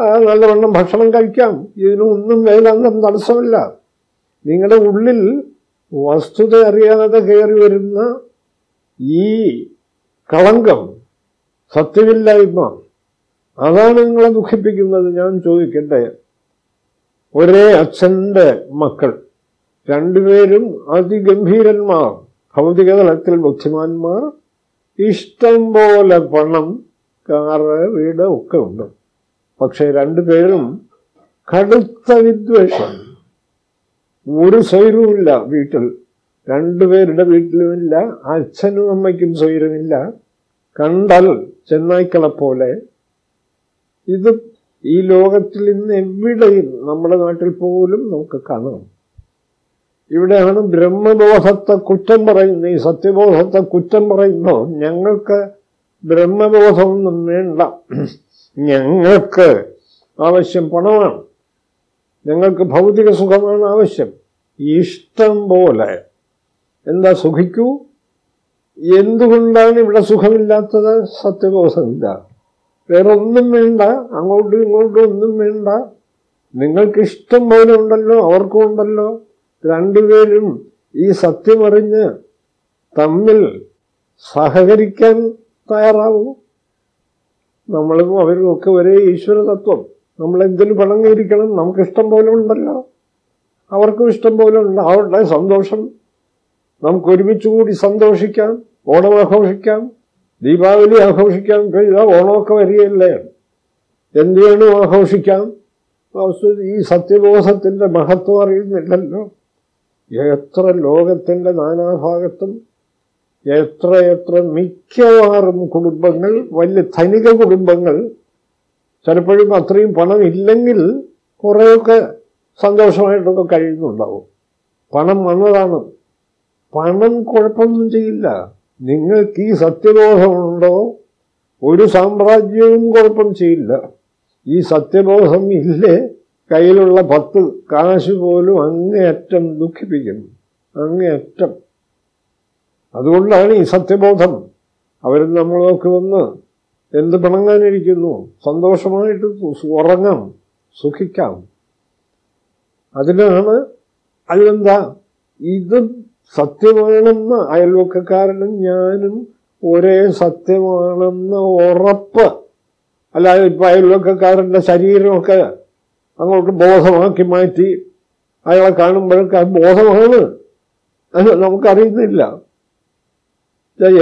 A: നല്ലവണ്ണം ഭക്ഷണം കഴിക്കാം. ഇതിനൊന്നും വേദാന്തം തടസ്സമില്ല. നിങ്ങളുടെ ഉള്ളിൽ വസ്തുത അറിയാതെ കയറി വരുന്ന ഈ കളങ്കം സത്യമില്ലായ്മ അതാണ് നിങ്ങളെ ദുഃഖിപ്പിക്കുന്നത്. ഞാൻ ചോദിക്കട്ടെ? ഒരേ അച്ഛന്റെ മക്കൾ. രണ്ടുപേരും അതിഗംഭീരന്മാർ. ഭൗതിക തലത്തിൽ ബുദ്ധിമാന്മാർ. ഇഷ്ടം പോലെ പണം കാറ് വീട് ഒക്കെ ഉണ്ട്. പക്ഷെ രണ്ടുപേരും കടുത്ത വിദ്വേഷം. ഒരു സ്വൈരവുമില്ല വീട്ടിൽ. രണ്ടുപേരുടെ വീട്ടിലുമില്ല അച്ഛനും അമ്മയ്ക്കും സ്വൈരമില്ല. കണ്ടൽ ചെന്നായ്ക്കളെ പോലെ. ഇത് ഈ ലോകത്തിൽ ഇന്ന് എവിടെയും നമ്മുടെ നാട്ടിൽ പോലും നമുക്ക് കാണാം. ഇവിടെയാണ് ബ്രഹ്മബോധത്തെ കുറ്റം പറയുന്നത്. ഈ സത്യബോധത്തെ കുറ്റം പറയുമ്പോൾ ഞങ്ങൾക്ക് ബ്രഹ്മബോധമൊന്നും വേണ്ട. ഞങ്ങൾക്ക് ആവശ്യം പണമാണ്. ഞങ്ങൾക്ക് ഭൗതിക സുഖമാണ് ആവശ്യം. ഇഷ്ടം പോലെ. എന്താ സുഖിക്കൂ? എന്തുകൊണ്ടാണ് ഇവിടെ സുഖമില്ലാത്തത്? സത്യബോധമില്ല. വേറെ ഒന്നും വേണ്ട. അങ്ങോട്ടും ഇങ്ങോട്ടും ഒന്നും വേണ്ട. നിങ്ങൾക്കിഷ്ടം പോലെ ഉണ്ടല്ലോ. അവർക്കും ഉണ്ടല്ലോ. രണ്ടുപേരും ഈ സത്യമറിഞ്ഞ് തമ്മിൽ സഹകരിക്കാൻ തയ്യാറാവൂ. നമ്മളും അവരും ഒക്കെ ഒരേ ഈശ്വര തത്വം നമ്മൾ എന്തിനു പണങ്ങിയിരിക്കണം? നമുക്ക് ഇഷ്ടം പോലെ ഉണ്ടല്ലോ. അവർക്കും ഇഷ്ടം പോലെ ഉണ്ട്. അവരുടെ സന്തോഷം. നമുക്ക് ഒരുമിച്ച് കൂടി സന്തോഷിക്കാം. ഓണം ആഘോഷിക്കാം. ദീപാവലി ആഘോഷിക്കാം. ഇതാ ഓണമൊക്കെ വരികയല്ലേ? എന്ത് വേണം ആഘോഷിക്കാം. ഈ സത്യബോധത്തിന്റെ മഹത്വം അറിയുന്നില്ലല്ലോ. എത്ര ലോകത്തിന്റെ നാനാഭാഗത്തും എത്ര എത്ര മിക്കവാറും കുടുംബങ്ങൾ വലിയ ധനിക കുടുംബങ്ങൾ ചിലപ്പോഴും അത്രയും പണം ഇല്ലെങ്കിൽ കുറേയൊക്കെ സന്തോഷമായിട്ടൊക്കെ കഴിയുന്നുണ്ടാവും. പണം വന്നതാണ്. പണം കുഴപ്പമൊന്നും ചെയ്യില്ല. നിങ്ങൾക്ക് ഈ സത്യബോധമുണ്ടോ? ഒരു സാമ്രാജ്യവും കുഴപ്പം ചെയ്യില്ല. ഈ സത്യബോധം ഇല്ലേ? കയ്യിലുള്ള പത്ത് കാശ് പോലും അങ്ങേയറ്റം ദുഃഖിപ്പിക്കും അങ്ങേയറ്റം. അതുകൊണ്ടാണ് ഈ സത്യബോധം. അവർ നമ്മളൊക്കെ വന്ന് എന്ത് പിണങ്ങാനിരിക്കുന്നു? സന്തോഷമായിട്ട് ഉറങ്ങാം സുഖിക്കാം. അതിനാണ് അതിലെന്താ ഇത് സത്യമാണെന്ന് അയൽവക്കക്കാരനും ഞാനും ഒരേ സത്യമാണെന്ന് ഉറപ്പ്. അല്ലാതെ ഇപ്പം അയൽവക്കക്കാരന്റെ ശരീരമൊക്കെ അങ്ങോട്ട് ബോധമാക്കി മാറ്റി അയാളെ കാണുമ്പോഴൊക്കെ അത് ബോധമാണ്. അത് നമുക്കറിയുന്നില്ല.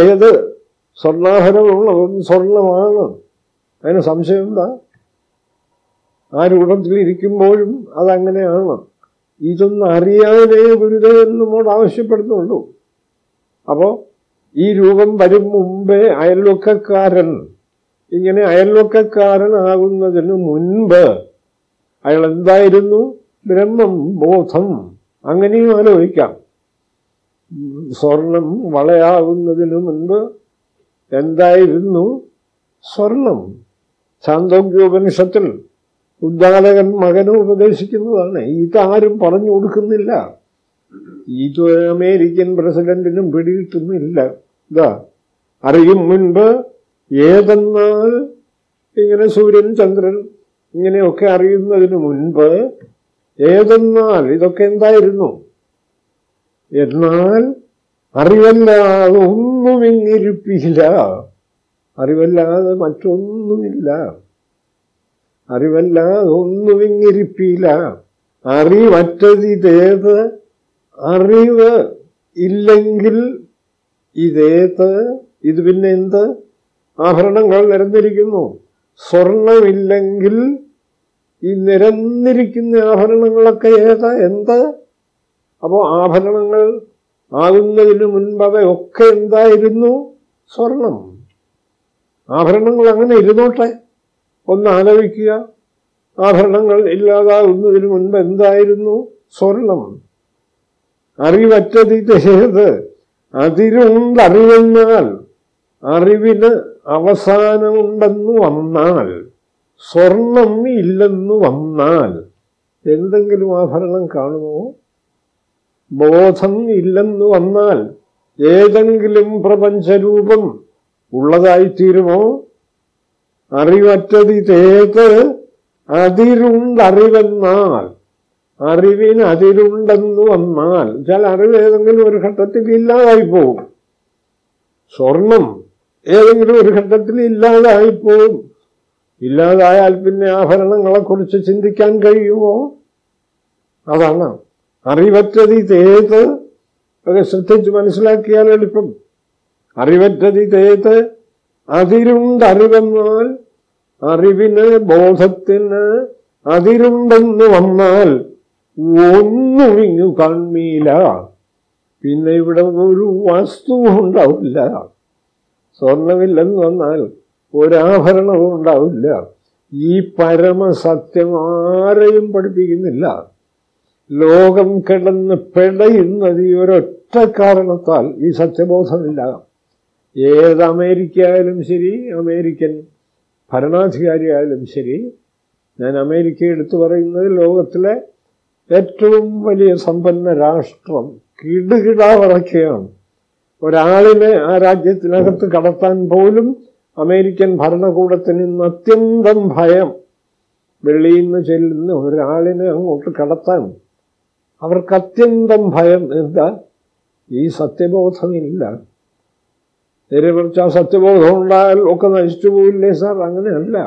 A: ഏത് സ്വർണാഭരണമുള്ളതും സ്വർണമാണ് അതിന് സംശയം എന്താ ആ രൂപത്തിൽ ഇരിക്കുമ്പോഴും അതങ്ങനെയാണ്. ഇതൊന്നും അറിയാനേ ഗുരുദേവൻ നമ്മോട് ആവശ്യപ്പെടുന്നുള്ളൂ. അപ്പോൾ ഈ രൂപം വരും മുമ്പേ അയൽവക്കക്കാരൻ ഇങ്ങനെ അയൽവക്കക്കാരനാകുന്നതിന് മുൻപ് അയാൾ എന്തായിരുന്നു ബ്രഹ്മം ബോധം അങ്ങനെയും ആലോചിക്കാം. സ്വർണം വളയാവുന്നതിന് മുൻപ് എന്തായിരുന്നു സ്വർണം? ചാന്തോഗ്യോപനിഷത്തിൽ ഉദ്ദാലകൻ മകന് ഉപദേശിക്കുന്നതാണ്. ഇതാരും പറഞ്ഞു കൊടുക്കുന്നില്ല. ഇത് അമേരിക്കൻ പ്രസിഡന്റിനും പിടികിട്ടുന്നില്ല. ഇതാ അറിയും മുൻപ് ഏതെന്നാൽ ഇങ്ങനെ സൂര്യൻ ചന്ദ്രൻ ഇങ്ങനെയൊക്കെ അറിയുന്നതിന് മുൻപ് ഏതെന്നാൽ ഇതൊക്കെ എന്തായിരുന്നു? എന്നാൽ അറിവല്ലാതെ ഒന്നും ഇങ്ങിരിപ്പില്ല അറിവല്ലാതെ മറ്റൊന്നുമില്ല. അറിവല്ലാതെ ഒന്നും ഇങ്ങിരിപ്പില്ല അറിവറ്റതിതേത് അറിവ് ഇല്ലെങ്കിൽ ഇതേത്? ഇത് പിന്നെ എന്ത്? ആഭരണങ്ങൾ നിരന്നിരിക്കുന്നു. സ്വർണമില്ലെങ്കിൽ ഈ നിരന്നിരിക്കുന്ന ആഭരണങ്ങളൊക്കെ ഏതാ? എന്താ? അപ്പോൾ ആഭരണങ്ങൾ ആകുന്നതിന് മുൻപ് ഒക്കെ എന്തായിരുന്നു? സ്വർണം. ആഭരണങ്ങൾ അങ്ങനെ ഇരുന്നോട്ടെ. ഒന്ന് ആലോചിക്കുക. ആഭരണങ്ങൾ ഇല്ലാതാകുന്നതിന് മുൻപ് എന്തായിരുന്നു? സ്വർണം. അറിവറ്റതിതേത് അതിരുണ്ടറിവെന്നാൽ അറിവിന് അവസാനമുണ്ടെന്ന് വന്നാൽ സ്വർണം ഇല്ലെന്ന് വന്നാൽ എന്തെങ്കിലും ആഭരണം കാണുമോ? ബോധം ഇല്ലെന്ന് വന്നാൽ ഏതെങ്കിലും പ്രപഞ്ചരൂപം ഉള്ളതായിത്തീരുമോ? അറിവറ്റതിതേത് അതിരുണ്ടറിവെന്നാൽ അറിവിന് അതിരുണ്ടെന്ന് വന്നാൽ ചില അറിവ് ഏതെങ്കിലും ഒരു ഘട്ടത്തിൽ ഇല്ലാതായി പോകും സ്വർണം ഏതെങ്കിലും ഒരു ഘട്ടത്തിൽ ഇല്ലാതായി പോകും ഇല്ലാതായാൽ പിന്നെ ആഭരണങ്ങളെക്കുറിച്ച് ചിന്തിക്കാൻ കഴിയുമോ? അതാണ്. അറിവറ്റതി തേത്ത് ഒക്കെ ശ്രദ്ധിച്ച് മനസ്സിലാക്കിയാൽ എളുപ്പം. അറിവറ്റതി തേത്ത് അതിരുണ്ടറിവെന്നാൽ അറിവിന് ബോധത്തിന് അതിരുണ്ടെന്ന് വന്നാൽ ഒന്നും ഇങ്ങു കാൺമീല. പിന്നെ ഇവിടെ ഒരു വസ്തു ഉണ്ടാവില്ല സ്വർണമില്ലെന്ന് വന്നാൽ ഒരാഭരണവും ഉണ്ടാവില്ല ഈ പരമസത്യം ആരെയും പഠിപ്പിക്കുന്നില്ല. ലോകം കിടന്ന് പിടയുന്നത് ഈ ഒരൊറ്റ കാരണത്താൽ ഈ സത്യബോധമില്ല. ഏത് അമേരിക്ക ആയാലും ശരി അമേരിക്കൻ ഭരണാധികാരിയായാലും ശരി ഞാൻ അമേരിക്ക എടുത്തു പറയുന്നത് ലോകത്തിലെ ഏറ്റവും വലിയ സമ്പന്ന രാഷ്ട്രം കിടുകിടാ വിറയ്ക്കുകയാണ് ഒരാളിനെ ആ രാജ്യത്തിനകത്ത് കടത്താൻ പോലും അമേരിക്കൻ ഭരണകൂടത്തിന് ഇന്ന് അത്യന്തം ഭയം. വെളിയിൽ നിന്ന് ചെല്ലുന്ന ഒരാളിനെ അങ്ങോട്ട് കടത്താൻ. അവർക്ക് അത്യന്തം ഭയം. എന്താ? ഈ സത്യബോധമില്ല. നേരെ കുറിച്ച് ആ സത്യബോധം ഉണ്ടായാൽ ഒക്കെ നശിച്ചു പോയില്ലേ സാർ? അങ്ങനെയല്ല.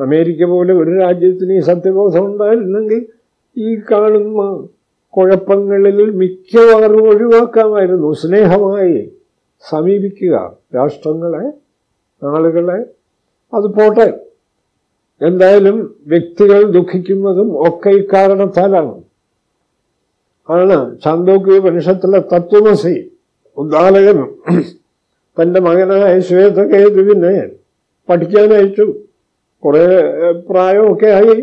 A: അമേരിക്ക പോലെ ഒരു രാജ്യത്തിന് ഈ സത്യബോധം ഉണ്ടായിരുന്നെങ്കിൽ ഈ കാണുന്ന കുഴപ്പങ്ങളിൽ മിക്കവാറും ഒഴിവാക്കാമായിരുന്നു. സ്നേഹമായി സമീപിക്കുക. രാഷ്ട്രങ്ങളെ ആളുകളെ അത് പോട്ടെ. എന്തായാലും വ്യക്തികൾ ദുഃഖിക്കുന്നതും ഒക്കെ ഇക്കാരണത്താലാണ് ആണ് ചാന്തോക്യ ഉപനിഷത്തിലെ തത്വമസി ഉദ്ദാലകൻ തന്റെ മകനായ ശ്വേതകേതുവിനെ പഠിക്കാൻ അയച്ചു കുറേ പ്രായമൊക്കെ ആയി.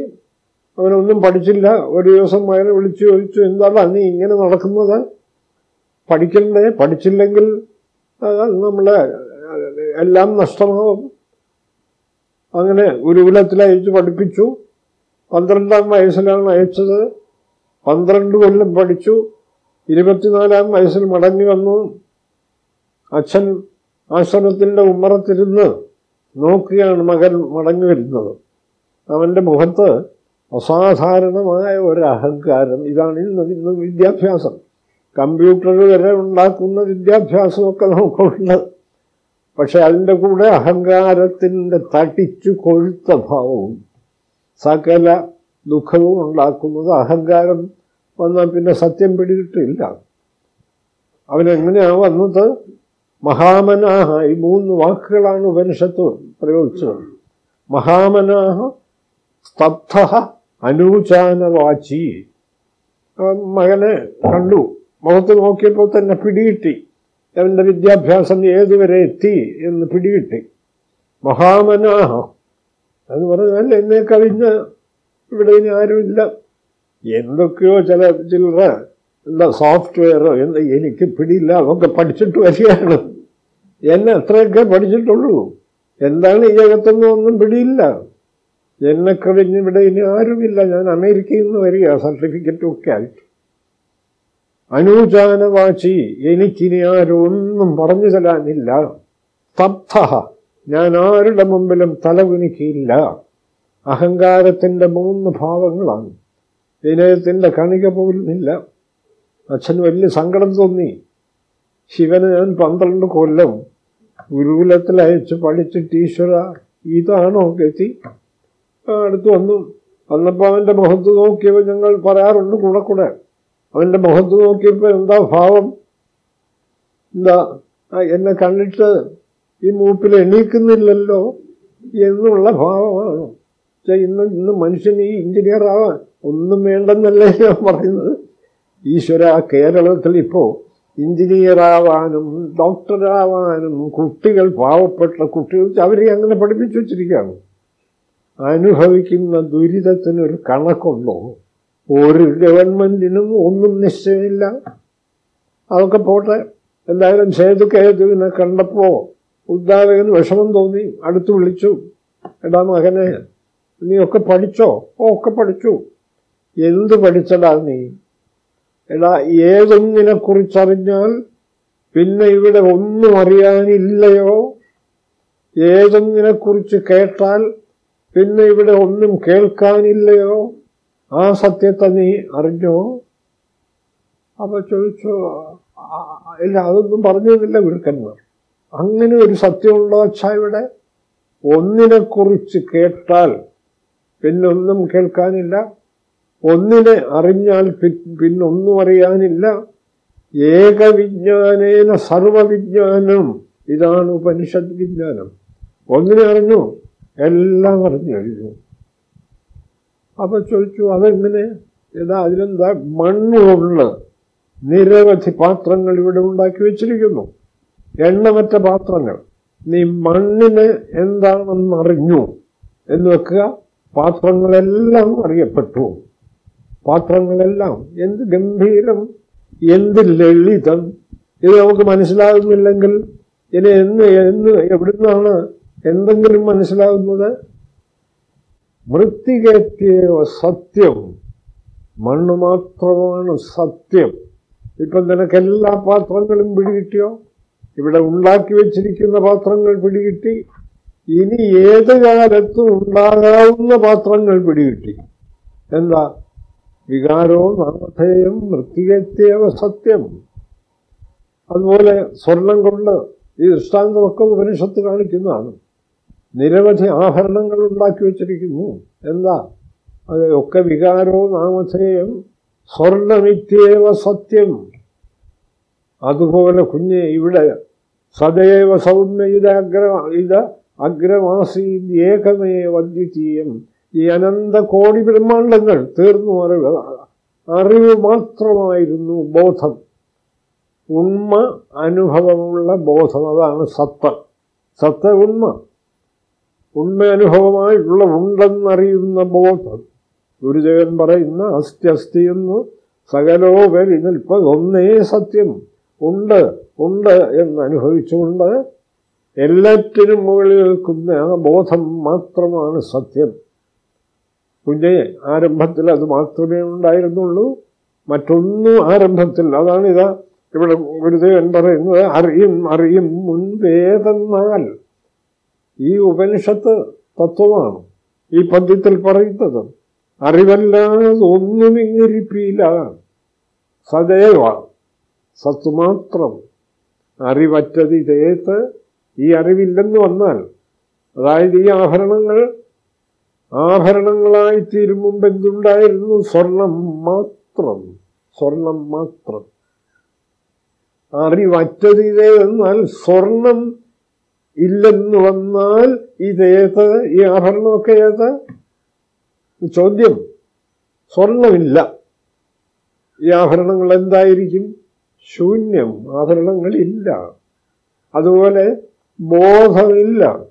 A: അവനൊന്നും പഠിച്ചില്ല. ഒരു ദിവസം മകനെ വിളിച്ചു ചോദിച്ചു എന്താണ് നീ ഇങ്ങനെ നടക്കുന്നത്? പഠിക്കണ്ടേ? പഠിച്ചില്ലെങ്കിൽ നമ്മളെ എല്ലാം നഷ്ടമാവും അങ്ങനെ ഗുരുകുലത്തിൽ അയച്ചു പഠിപ്പിച്ചു. പന്ത്രണ്ടാം വയസ്സിലാണ് അയച്ചത്. പന്ത്രണ്ട് കൊല്ലം പഠിച്ചു. ഇരുപത്തിനാലാം വയസ്സിൽ മടങ്ങി വന്നു. അച്ഛൻ ആശ്രമത്തിന്റെ ഉമ്മറത്തിരുന്ന് നോക്കിയാണ് മകൻ മടങ്ങി വരുന്നത്. അവന്റെ മുഖത്ത് അസാധാരണമായ ഒരു അഹങ്കാരം. ഇതാണ് ഇന്ന് ഇന്ന് വിദ്യാഭ്യാസം. കമ്പ്യൂട്ടർ വരെ ഉണ്ടാക്കുന്ന വിദ്യാഭ്യാസമൊക്കെ നമുക്കുണ്ട് പക്ഷെ അതിന്റെ കൂടെ അഹങ്കാരത്തിന്റെ തട്ടിച്ചു കൊഴുത്ത ഭാവവും സകല ദുഃഖവും ഉണ്ടാക്കുന്നത് അഹങ്കാരം വന്നാൽ പിന്നെ സത്യം പിടികിട്ടില്ല. അവനെങ്ങനെയാണ് വന്നത്? മഹാമനാഹ ഈ മൂന്ന് വാക്കുകളാണ് ഉപനിഷത്ത് പ്രയോഗിച്ചത്. മഹാമനാഹ സ്തബ്ധ അനൂചാനവാചി മകനെ കണ്ടു. മുഖത്ത് നോക്കിയപ്പോൾ തന്നെ പിടികിട്ടി. അവന്റെ വിദ്യാഭ്യാസം ഏതുവരെ എത്തി എന്ന് പിടികിട്ടി. മഹാമനാഹ എന്ന് പറഞ്ഞാൽ എന്നെ കവിഞ്ഞ് ഇവിടെ ഇനി ആരുമില്ല. എന്തൊക്കെയോ ചില ചില്ലറ എന്താ സോഫ്റ്റ്വെയറോ എന്താ എനിക്ക് പിടിയില്ല അതൊക്കെ പഠിച്ചിട്ട് വരികയാണ്. എന്നെ അത്രയൊക്കെ പഠിച്ചിട്ടുള്ളൂ. എന്താണ് ഈ ജഗത്തൊന്നും ഒന്നും പിടിയില്ല. എന്നെ കവിഞ്ഞ് ഇവിടെ ഇനി ആരുമില്ല. ഞാൻ അമേരിക്കയിൽ നിന്ന് വരിക സർട്ടിഫിക്കറ്റും ഒക്കെ ആയിട്ട്. അനൂചാനവാചി എനിക്കിനി ആരും ഒന്നും പറഞ്ഞു തരാനില്ല. തപ്ത ഞാൻ ആരുടെ മുമ്പിലും തലകുനിക്കില്ല അഹങ്കാരത്തിന്റെ മൂന്ന് ഭാവങ്ങളാണ്. വിനയത്തിന്റെ കണിക പോലുമില്ല. അച്ഛൻ വലിയ സങ്കടം തോന്നി. ശിവന് ഞാൻ പന്ത്രണ്ട് കൊല്ലം ഗുരുകുലത്തിൽ അയച്ച് പഠിച്ചിട്ട് ഈശ്വര ഇതാണോ ഗതി? അടുത്ത് വന്നു. വന്നപ്പോൾ അവന്റെ മുഖത്ത് നോക്കിയപ്പോൾ ഞങ്ങൾ പറയാറുണ്ട് കൂടെ കൂടെ. അവന്റെ മുഖത്ത് നോക്കിയപ്പോൾ എന്താ ഭാവം? എന്താ എന്നെ കണ്ടിട്ട് ഈ മൂപ്പിൽ എണീക്കുന്നില്ലല്ലോ എന്നുള്ള ഭാവമാണ്. ഇന്ന് ഇന്ന് മനുഷ്യൻ ഈ എഞ്ചിനീയർ ആവാൻ ഒന്നും വേണ്ടെന്നല്ലേ ഞാൻ പറയുന്നത്. ഈശ്വര കേരളത്തിൽ ഇപ്പോൾ എഞ്ചിനീയറാവാനും ഡോക്ടറാവാനും കുട്ടികൾ പാവപ്പെട്ട കുട്ടികൾ അവരെ അങ്ങനെ പഠിപ്പിച്ചു വച്ചിരിക്കുകയാണ്. അനുഭവിക്കുന്ന ദുരിതത്തിനൊരു കണക്കുണ്ടോ? ഒരു ഗവൺമെന്റിനും ഒന്നും നിശ്ചയമില്ല. അതൊക്കെ പോട്ടെ. എന്തായാലും സേതു കേതുവിനെ കണ്ടപ്പോ ഉദ്ധാരകന് വിഷമം തോന്നി. അടുത്ത് വിളിച്ചു. എടാ മകനെ നീ ഒക്കെ പഠിച്ചോ ഒക്കെ പഠിച്ചു. എന്ത് പഠിച്ചടാ നീ? എടാ ഏതൊന്നിനെ കുറിച്ചറിഞ്ഞാൽ പിന്നെ ഇവിടെ ഒന്നും അറിയാനില്ലയോ? ഏതൊന്നിനെ കുറിച്ച് കേട്ടാൽ പിന്നെ ഇവിടെ ഒന്നും കേൾക്കാനില്ലയോ? ആ സത്യത്തെ നീ അറിഞ്ഞോ? അപ്പൊ ചോദിച്ചു ഇല്ല അതൊന്നും പറഞ്ഞില്ല ഗുരുക്കന്മാർ അങ്ങനെ ഒരു സത്യമുള്ള അച്ഛാ ഇവിടെ? ഒന്നിനെക്കുറിച്ച് കേട്ടാൽ പിന്നൊന്നും കേൾക്കാനില്ല. ഒന്നിനെ അറിഞ്ഞാൽ പിന്നൊന്നും അറിയാനില്ല. ഏകവിജ്ഞാനേന സർവവിജ്ഞാനം. ഇതാണ് ഉപനിഷത് വിജ്ഞാനം ഒന്നിനെ അറിഞ്ഞു എല്ലാം അറിഞ്ഞു കഴിഞ്ഞു അപ്പൊ ചോദിച്ചു അതെങ്ങനെ? ഏതാ അതിലെന്താ? മണ്ണുകൊണ്ട് നിരവധി പാത്രങ്ങൾ ഇവിടെ ഉണ്ടാക്കി വെച്ചിരിക്കുന്നു. എണ്ണമറ്റ പാത്രങ്ങൾ. നീ മണ്ണിന് എന്താണെന്ന് അറിഞ്ഞു? എന്ന് വെക്കുക. പാത്രങ്ങളെല്ലാം അറിയപ്പെട്ടു. പാത്രങ്ങളെല്ലാം എന്ത് ഗംഭീരം എന്ത് ലളിതം. ഇത് നമുക്ക് മനസ്സിലാകുന്നില്ലെങ്കിൽ ഇനി എന്ന് എന്ന് എവിടുന്നാണ് എന്തെങ്കിലും മനസ്സിലാകുന്നത്? വൃത്തികേറ്റിയ സത്യം മണ്ണ് മാത്രമാണ് സത്യം. ഇപ്പം നിനക്ക് എല്ലാ പാത്രങ്ങളും പിടികിട്ടിയോ? ഇവിടെ ഉണ്ടാക്കി വെച്ചിരിക്കുന്ന പാത്രങ്ങൾ പിടികിട്ടി. ഇനി ഏത് കാലത്തും ഉണ്ടാകാവുന്ന പാത്രങ്ങൾ പിടികിട്ടി. എന്താ? വികാരോ നാമധേയം മൃത്യുകേത്യവ സത്യം. അതുപോലെ സ്വർണം കൊണ്ട് ഈ ദൃഷ്ടാന്തമൊക്കെ ഉപനിഷത്ത് കാണിക്കുന്നതാണ്. നിരവധി ആഭരണങ്ങൾ ഉണ്ടാക്കി വച്ചിരിക്കുന്നു. എന്താ? ഒക്കെ വികാരോ നാമധേയം സ്വർണമിത്യേവ സത്യം. അതുപോലെ കുഞ്ഞ് ഇവിടെ സദൈവ സൗമ്യ ഇത് അഗ്ര ഇത് അഗ്രമാസീ ഏകമേ വദ്വിതീയം. ഈ അനന്ത കോടി ബ്രഹ്മാണ്ടങ്ങൾ തീർന്നു അറിവ് അറിവ് മാത്രമായിരുന്നു ബോധം. ഉണ്മ അനുഭവമുള്ള ബോധം അതാണ് സത്ത. സത്ത ഉണ്മ. ഉണ്മ അനുഭവമായിട്ടുള്ള ഉണ്ടെന്നറിയുന്ന ബോധം. ഗുരുദേവൻ പറയുന്ന അസ്ഥി അസ്ഥി എന്ന് സകലോ പേര് നിൽപ്പത് നിൽപ്പതൊന്നേ സത്യം. ഉണ്ട് ഉണ്ട് എന്ന് അനുഭവിച്ചുകൊണ്ട് എല്ലാറ്റിനും മുകളിൽ നിൽക്കുന്ന ആ ബോധം മാത്രമാണ് സത്യം. കുഞ്ഞെ ആരംഭത്തിൽ അത് മാത്രമേ ഉണ്ടായിരുന്നുള്ളൂ. മറ്റൊന്നും ആരംഭത്തിൽ അതാണ് ഇതാ ഇവിടെ ഗുരുദേവൻ പറയുന്നത് അറിയും അറിയും മുൻപേതെന്നാൽ ഈ ഉപനിഷത്ത് തത്വമാണ്. ഈ പദ്യത്തിൽ പറയുന്നത് അറിവല്ലാതെ ഒന്നും ഇങ്ങിരിപ്പിയില്ല. സദൈവ സത്വമാത്രം അറിവറ്റത് ഇതേത്ത് ഈ അറിവില്ലെന്ന് വന്നാൽ അതായത് ഈ ആഭരണങ്ങൾ ആഭരണങ്ങളായി തീരും മുമ്പ് എന്തുണ്ടായിരുന്നു? സ്വർണം മാത്രം സ്വർണം മാത്രം. അറിവറ്റത് ഇതേതെന്നാൽ സ്വർണം ഇല്ലെന്ന് വന്നാൽ ഇതേത്? ഈ ആഭരണമൊക്കെ ഏത്? ചോദ്യം. സ്വർണമില്ല. ഈ ആഭരണങ്ങൾ എന്തായിരിക്കും? ശൂന്യം. ആഭരണങ്ങളില്ല. അതുപോലെ ബോധമില്ല.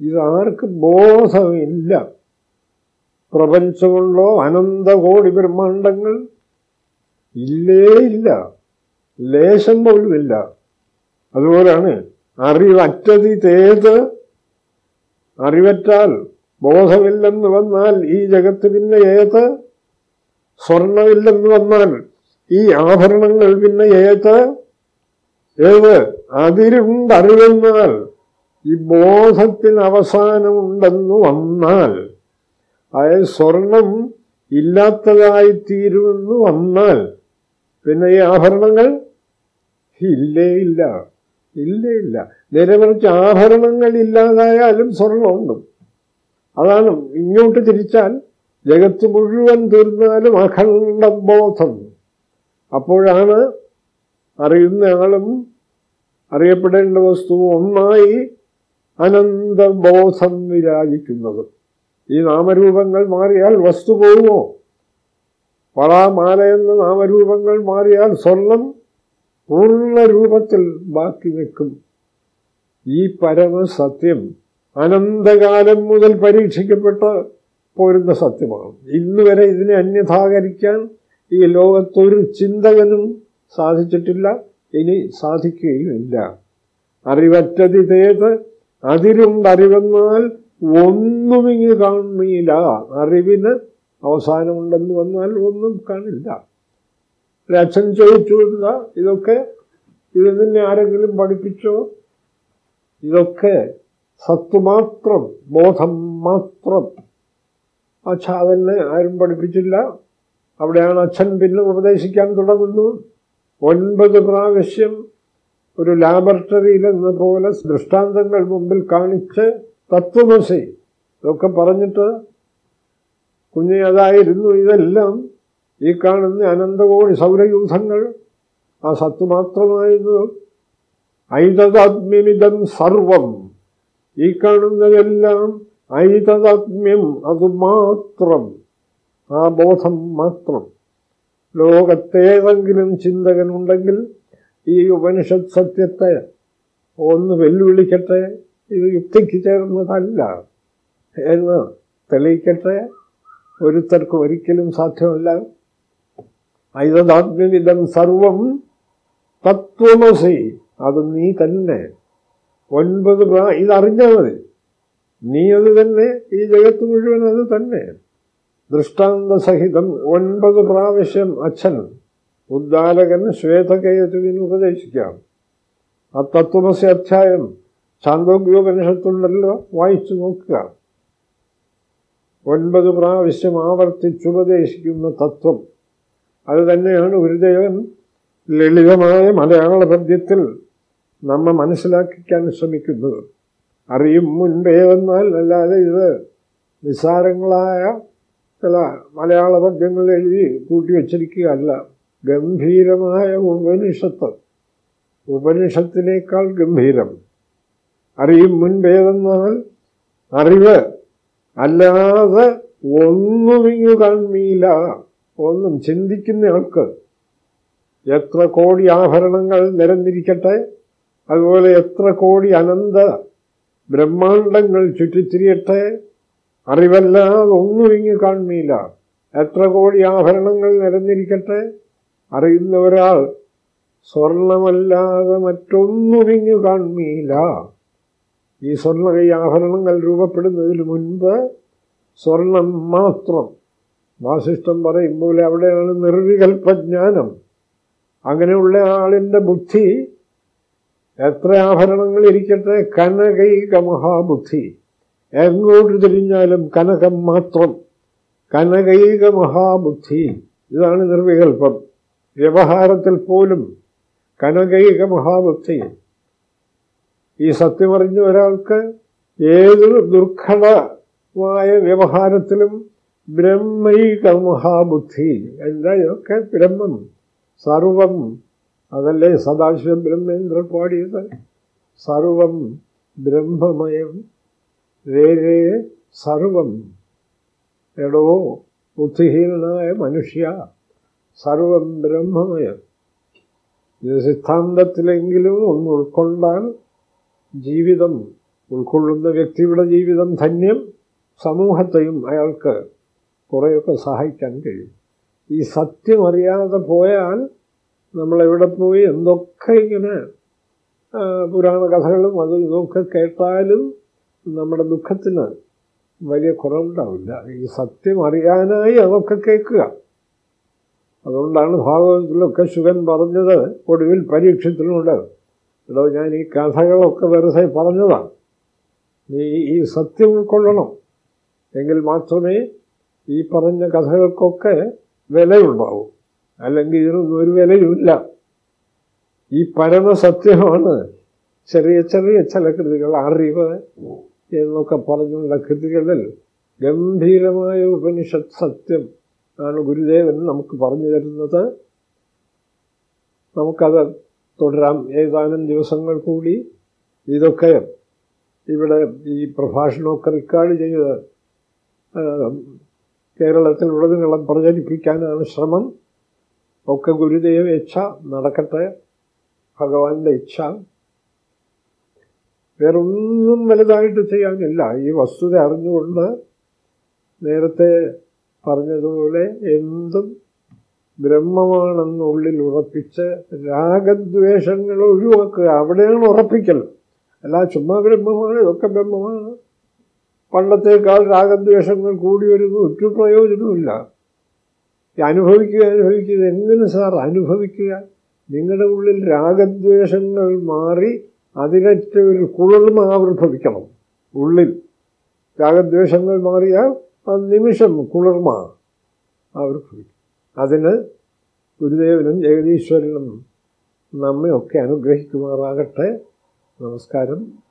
A: ഇതാർക്ക് ബോധമില്ല? പ്രപഞ്ചമുള്ളോ അനന്തകോടി ബ്രഹ്മാണ്ടങ്ങൾ? ഇല്ലേ ഇല്ല. ലേശം പോലുമില്ല. അതുപോലാണ് അറിവറ്റതി തേത് അറിവറ്റാൽ ബോധമില്ലെന്ന് വന്നാൽ ഈ ജഗത്ത് പിന്നെ ഏത്? സ്വർണമില്ലെന്ന് വന്നാൽ ഈ ആഭരണങ്ങൾ പിന്നെ ഏത്? ഏത്? അതിരുണ്ടറിവെന്നാൽ ഈ ബോധത്തിന് അവസാനമുണ്ടെന്ന് വന്നാൽ. അതായത് സ്വർണം ഇല്ലാത്തതായി തീരുമെന്ന് വന്നാൽ പിന്നെ ഈ ആഭരണങ്ങൾ? ഇല്ലേ ഇല്ല. ഇല്ലേ ഇല്ല. നേരെ ആഭരണങ്ങൾ ഇല്ലാതായാലും സ്വർണമുണ്ട് അതാണ് ഇങ്ങോട്ട് തിരിച്ചാൽ ജഗത്ത് മുഴുവൻ തീർന്നാലും അഖണ്ഡ ബോധം. അപ്പോഴാണ് അറിയുന്നയാളും അറിയപ്പെടേണ്ട വസ്തു ഒന്നായി അനന്തബോധം വിരാജിക്കുന്നത്. ഈ നാമരൂപങ്ങൾ മാറിയാൽ വസ്തു പോകുമോ വള നാമരൂപങ്ങൾ മാറിയാൽ സ്വർണം പൂർണ രൂപത്തിൽ ബാക്കി നിൽക്കും ഈ പരമസത്യം അനന്തകാലം മുതൽ പരീക്ഷിക്കപ്പെട്ട പോരുന്ന സത്യമാണ്. ഇന്ന് വരെ ഇതിനെ അന്യഥാകരിക്കാൻ ഈ ലോകത്തൊരു ചിന്തകനും സാധിച്ചിട്ടില്ല ഇനി സാധിക്കുകയുമില്ല. അറിവറ്റതിതേത് അതിരുണ്ടറിവെന്നാൽ ഒന്നുമിങ്ങ് കാണില്ല. അറിവിന് അവസാനമുണ്ടെന്ന് വന്നാൽ ഒന്നും കാണില്ല. അച്ഛൻ ചോദിച്ചു എന്താ? ഇതൊക്കെ ഇത് തന്നെ ആരെങ്കിലും പഠിപ്പിച്ചോ? ഇതൊക്കെ സത്ത് മാത്രം ബോധം മാത്രം. അച്ഛ അതന്നെ ആരും പഠിപ്പിച്ചില്ല. അവിടെയാണ് അച്ഛൻ പിന്നെ ഉപദേശിക്കാൻ തുടങ്ങുന്നു. ഒൻപത് പ്രാവശ്യം ഒരു ലാബറട്ടറിയിൽ എന്ന പോലെ ദൃഷ്ടാന്തങ്ങൾ മുമ്പിൽ കാണിച്ച് തത്വമസി. ഇതൊക്കെ പറഞ്ഞിട്ട് കുഞ്ഞ് അതായിരുന്നു ഇതെല്ലാം. ഈ കാണുന്ന അനന്തകോടി സൗരയൂഥങ്ങൾ ആ സത്ത് മാത്രമായിരുന്നു. ഐതദാത്മ്യമിതം സർവം. ഈ കാണുന്നതെല്ലാം ഐതദാത്മ്യം അതുമാത്രം ആ ബോധം മാത്രം. ലോകത്തേതെങ്കിലും ചിന്തകനുണ്ടെങ്കിൽ ഈ ഉപനിഷത് സത്യത്തെ ഒന്ന് വെല്ലുവിളിക്കട്ടെ ഇത് യുക്തിക്ക് ചേർന്നതല്ല എന്ന് തെളിയിക്കട്ടെ. ഒരുത്തർക്ക് ഒരിക്കലും സാധ്യമല്ല. ഐതദാത്മ്യവിധം സർവം തത്വമസി. അത് നീ തന്നെ. ഒൻപത് ഇതറിഞ്ഞാൽ മതി. നീ അത് തന്നെ. ഈ ജഗത്ത് മുഴുവൻ അത് തന്നെ. ദൃഷ്ടാന്ത സഹിതം ഒൻപത് പ്രാവശ്യം അച്ഛൻ ഉദ്ദാലകൻ ശ്വേതകേതുവിന് ഉപദേശിക്കാം. ആ തത്വമസി അധ്യായം ചാന്തോഗ്യോപനിഷത്തുണ്ടല്ലോ വായിച്ചു നോക്കുക. ഒൻപത് പ്രാവശ്യം ആവർത്തിച്ചുപദേശിക്കുന്ന തത്വം. അത് തന്നെയാണ് ഗുരുദേവൻ ലളിതമായ മലയാള പദ്യത്തിൽ നമ്മ മനസ്സിലാക്കിക്കാൻ ശ്രമിക്കുന്നത്. അറിയും മുൻപേ വന്നാൽ അല്ലാതെ ഇത് നിസ്സാരങ്ങളായ ചില മലയാള പദ്യങ്ങൾ എഴുതി കൂട്ടിവെച്ചിരിക്കുകയല്ല ഗംഭീരമായ ഉപനിഷത്ത്. ഉപനിഷത്തിനേക്കാൾ ഗംഭീരം. അറിയും മുൻപേ വന്നാൽ അറിവ് അല്ലാതെ ഒന്നുമിങ്ങു കാൺമീല ഒന്നും ചിന്തിക്കുന്നയാൾക്ക് എത്ര കോടി ആഭരണങ്ങൾ നിരന്നിരിക്കട്ടെ അതുപോലെ എത്ര കോടി അനന്ത ബ്രഹ്മാണ്ടങ്ങൾ ചുറ്റിത്തിരിയട്ടെ അറിവല്ലാതെ ഒന്നും ഇങ്ങ് കാണുന്നില്ല എത്ര കോടി ആഭരണങ്ങൾ നിരന്നിരിക്കട്ടെ അറിയുന്ന ഒരാൾ സ്വർണമല്ലാതെ മറ്റൊന്നും ഇങ്ങ് കാണുന്നില്ല ഈ സ്വർണ ഈ ആഭരണങ്ങൾ രൂപപ്പെടുന്നതിന് മുൻപ് സ്വർണം മാത്രം വാസിഷ്ടം പറയുമ്പോൾ അവിടെയാണ് നിർവികൽപ്പജ്ഞാനം. അങ്ങനെയുള്ള ആളിന്റെ ബുദ്ധി എത്ര ആഭരണങ്ങൾ ഇരിക്കട്ടെ? കനകൈക മഹാബുദ്ധി. എങ്ങോട്ട് തിരിഞ്ഞാലും കനകം മാത്രം. കനകൈക മഹാബുദ്ധി. ഇതാണ് നിർവികൽപ്പം. വ്യവഹാരത്തിൽ പോലും കനകൈക മഹാബുദ്ധി. ഈ സത്യമറിഞ്ഞ ഒരാൾക്ക് ഏതൊരു ദുർഘടമായ വ്യവഹാരത്തിലും ബ്രഹ്മൈക മഹാബുദ്ധി എന്താ ഇതൊക്കെ ബ്രഹ്മം സർവം. അതല്ലേ സദാശിവ ബ്രഹ്മേന്ദ്ര പാടിയത് സർവം ബ്രഹ്മമയം. രേരേ സർവം. എടോ ബുദ്ധിഹീനനായ മനുഷ്യ സർവം ബ്രഹ്മമയം. ഇത് സിദ്ധാന്തത്തിലെങ്കിലും ഒന്ന് ഉൾക്കൊണ്ടാൽ ജീവിതം ഉൾക്കൊള്ളുന്ന വ്യക്തിയുടെ ജീവിതം ധന്യം സമൂഹത്തെയും അയാൾക്ക് കുറേയൊക്കെ സഹായിക്കാൻ കഴിയും. ഈ സത്യം അറിയാതെ പോയാൽ നമ്മളെവിടെ പോയി എന്തൊക്കെ ഇങ്ങനെ പുരാണ കഥകളും അതും ഇതൊക്കെ കേട്ടാലും നമ്മുടെ ദുഃഖത്തിന് വലിയ കുറവുണ്ടാവില്ല. ഈ സത്യം അറിയാനായി അതൊക്കെ കേൾക്കുക. അതുകൊണ്ടാണ് ഭാഗവതത്തിലൊക്കെ ശുഗൻ പറഞ്ഞത് ഒടുവിൽ പരീക്ഷത്തിലുണ്ട് എടോ ഞാൻ ഈ കഥകളൊക്കെ വെറുതെ പറഞ്ഞതാണ്. നീ ഈ സത്യം ഉൾക്കൊള്ളണം. എങ്കിൽ മാത്രമേ ഈ പറഞ്ഞ കഥകൾക്കൊക്കെ വിലയുണ്ടാവും. അല്ലെങ്കിൽ ഇതിനൊന്നും ഒരു വിലയുമില്ല. ഈ പരമസത്യമാണ് ചെറിയ ചെറിയ ചില കൃതികൾ അറിവ് എന്നൊക്കെ പറഞ്ഞുള്ള കൃതികളിൽ ഗംഭീരമായ ഉപനിഷത് സത്യം ആണ് ഗുരുദേവൻ നമുക്ക് പറഞ്ഞു തരുന്നത്. നമുക്കത് തുടരാം. ഏതാനും ദിവസങ്ങൾ കൂടി ഇതൊക്കെ ഇവിടെ ഈ പ്രഭാഷണമൊക്കെ റെക്കോർഡ് ചെയ്ത് കേരളത്തിൽ ഉടനീളം പ്രചരിപ്പിക്കാനാണ് ശ്രമം. ഒക്കെ ഗുരുദേവ ഇച്ഛ നടക്കട്ടെ ഭഗവാന്റെ ഇച്ഛ. വേറൊന്നും വലുതായിട്ട് ചെയ്യാനില്ല. ഈ വസ്തുത അറിഞ്ഞുകൊണ്ട് നേരത്തെ പറഞ്ഞതുപോലെ എന്തും ബ്രഹ്മമാണെന്നുള്ളിൽ ഉറപ്പിച്ച് രാഗദ്വേഷങ്ങൾ ഒഴിവാക്കുക. അവിടെയാണ് ഉറപ്പിക്കൽ. അല്ല ചുമ്മാ ബ്രഹ്മമാണ് ഇതൊക്കെ ബ്രഹ്മമാണ്. പണ്ടത്തേക്കാൾ രാഗദ്വേഷങ്ങൾ കൂടി വരുന്നു ഒറ്റ പ്രയോജനമില്ല അനുഭവിക്കുക അനുഭവിക്കുക എങ്ങനെ സാർ അനുഭവിക്കുക? നിങ്ങളുടെ ഉള്ളിൽ രാഗദ്വേഷങ്ങൾ മാറി അതിനറ്റ ഒരു കുളിർമ ആവിർഭവിക്കണം. ഉള്ളിൽ രാഗദ്വേഷങ്ങൾ മാറിയാൽ ആ നിമിഷം കുളിർമ ആവിർഭവിക്കും. അതിന് ഗുരുദേവനും ജഗദീശ്വരനും നമ്മയൊക്കെ അനുഗ്രഹിക്കുമാറാകട്ടെ. നമസ്കാരം.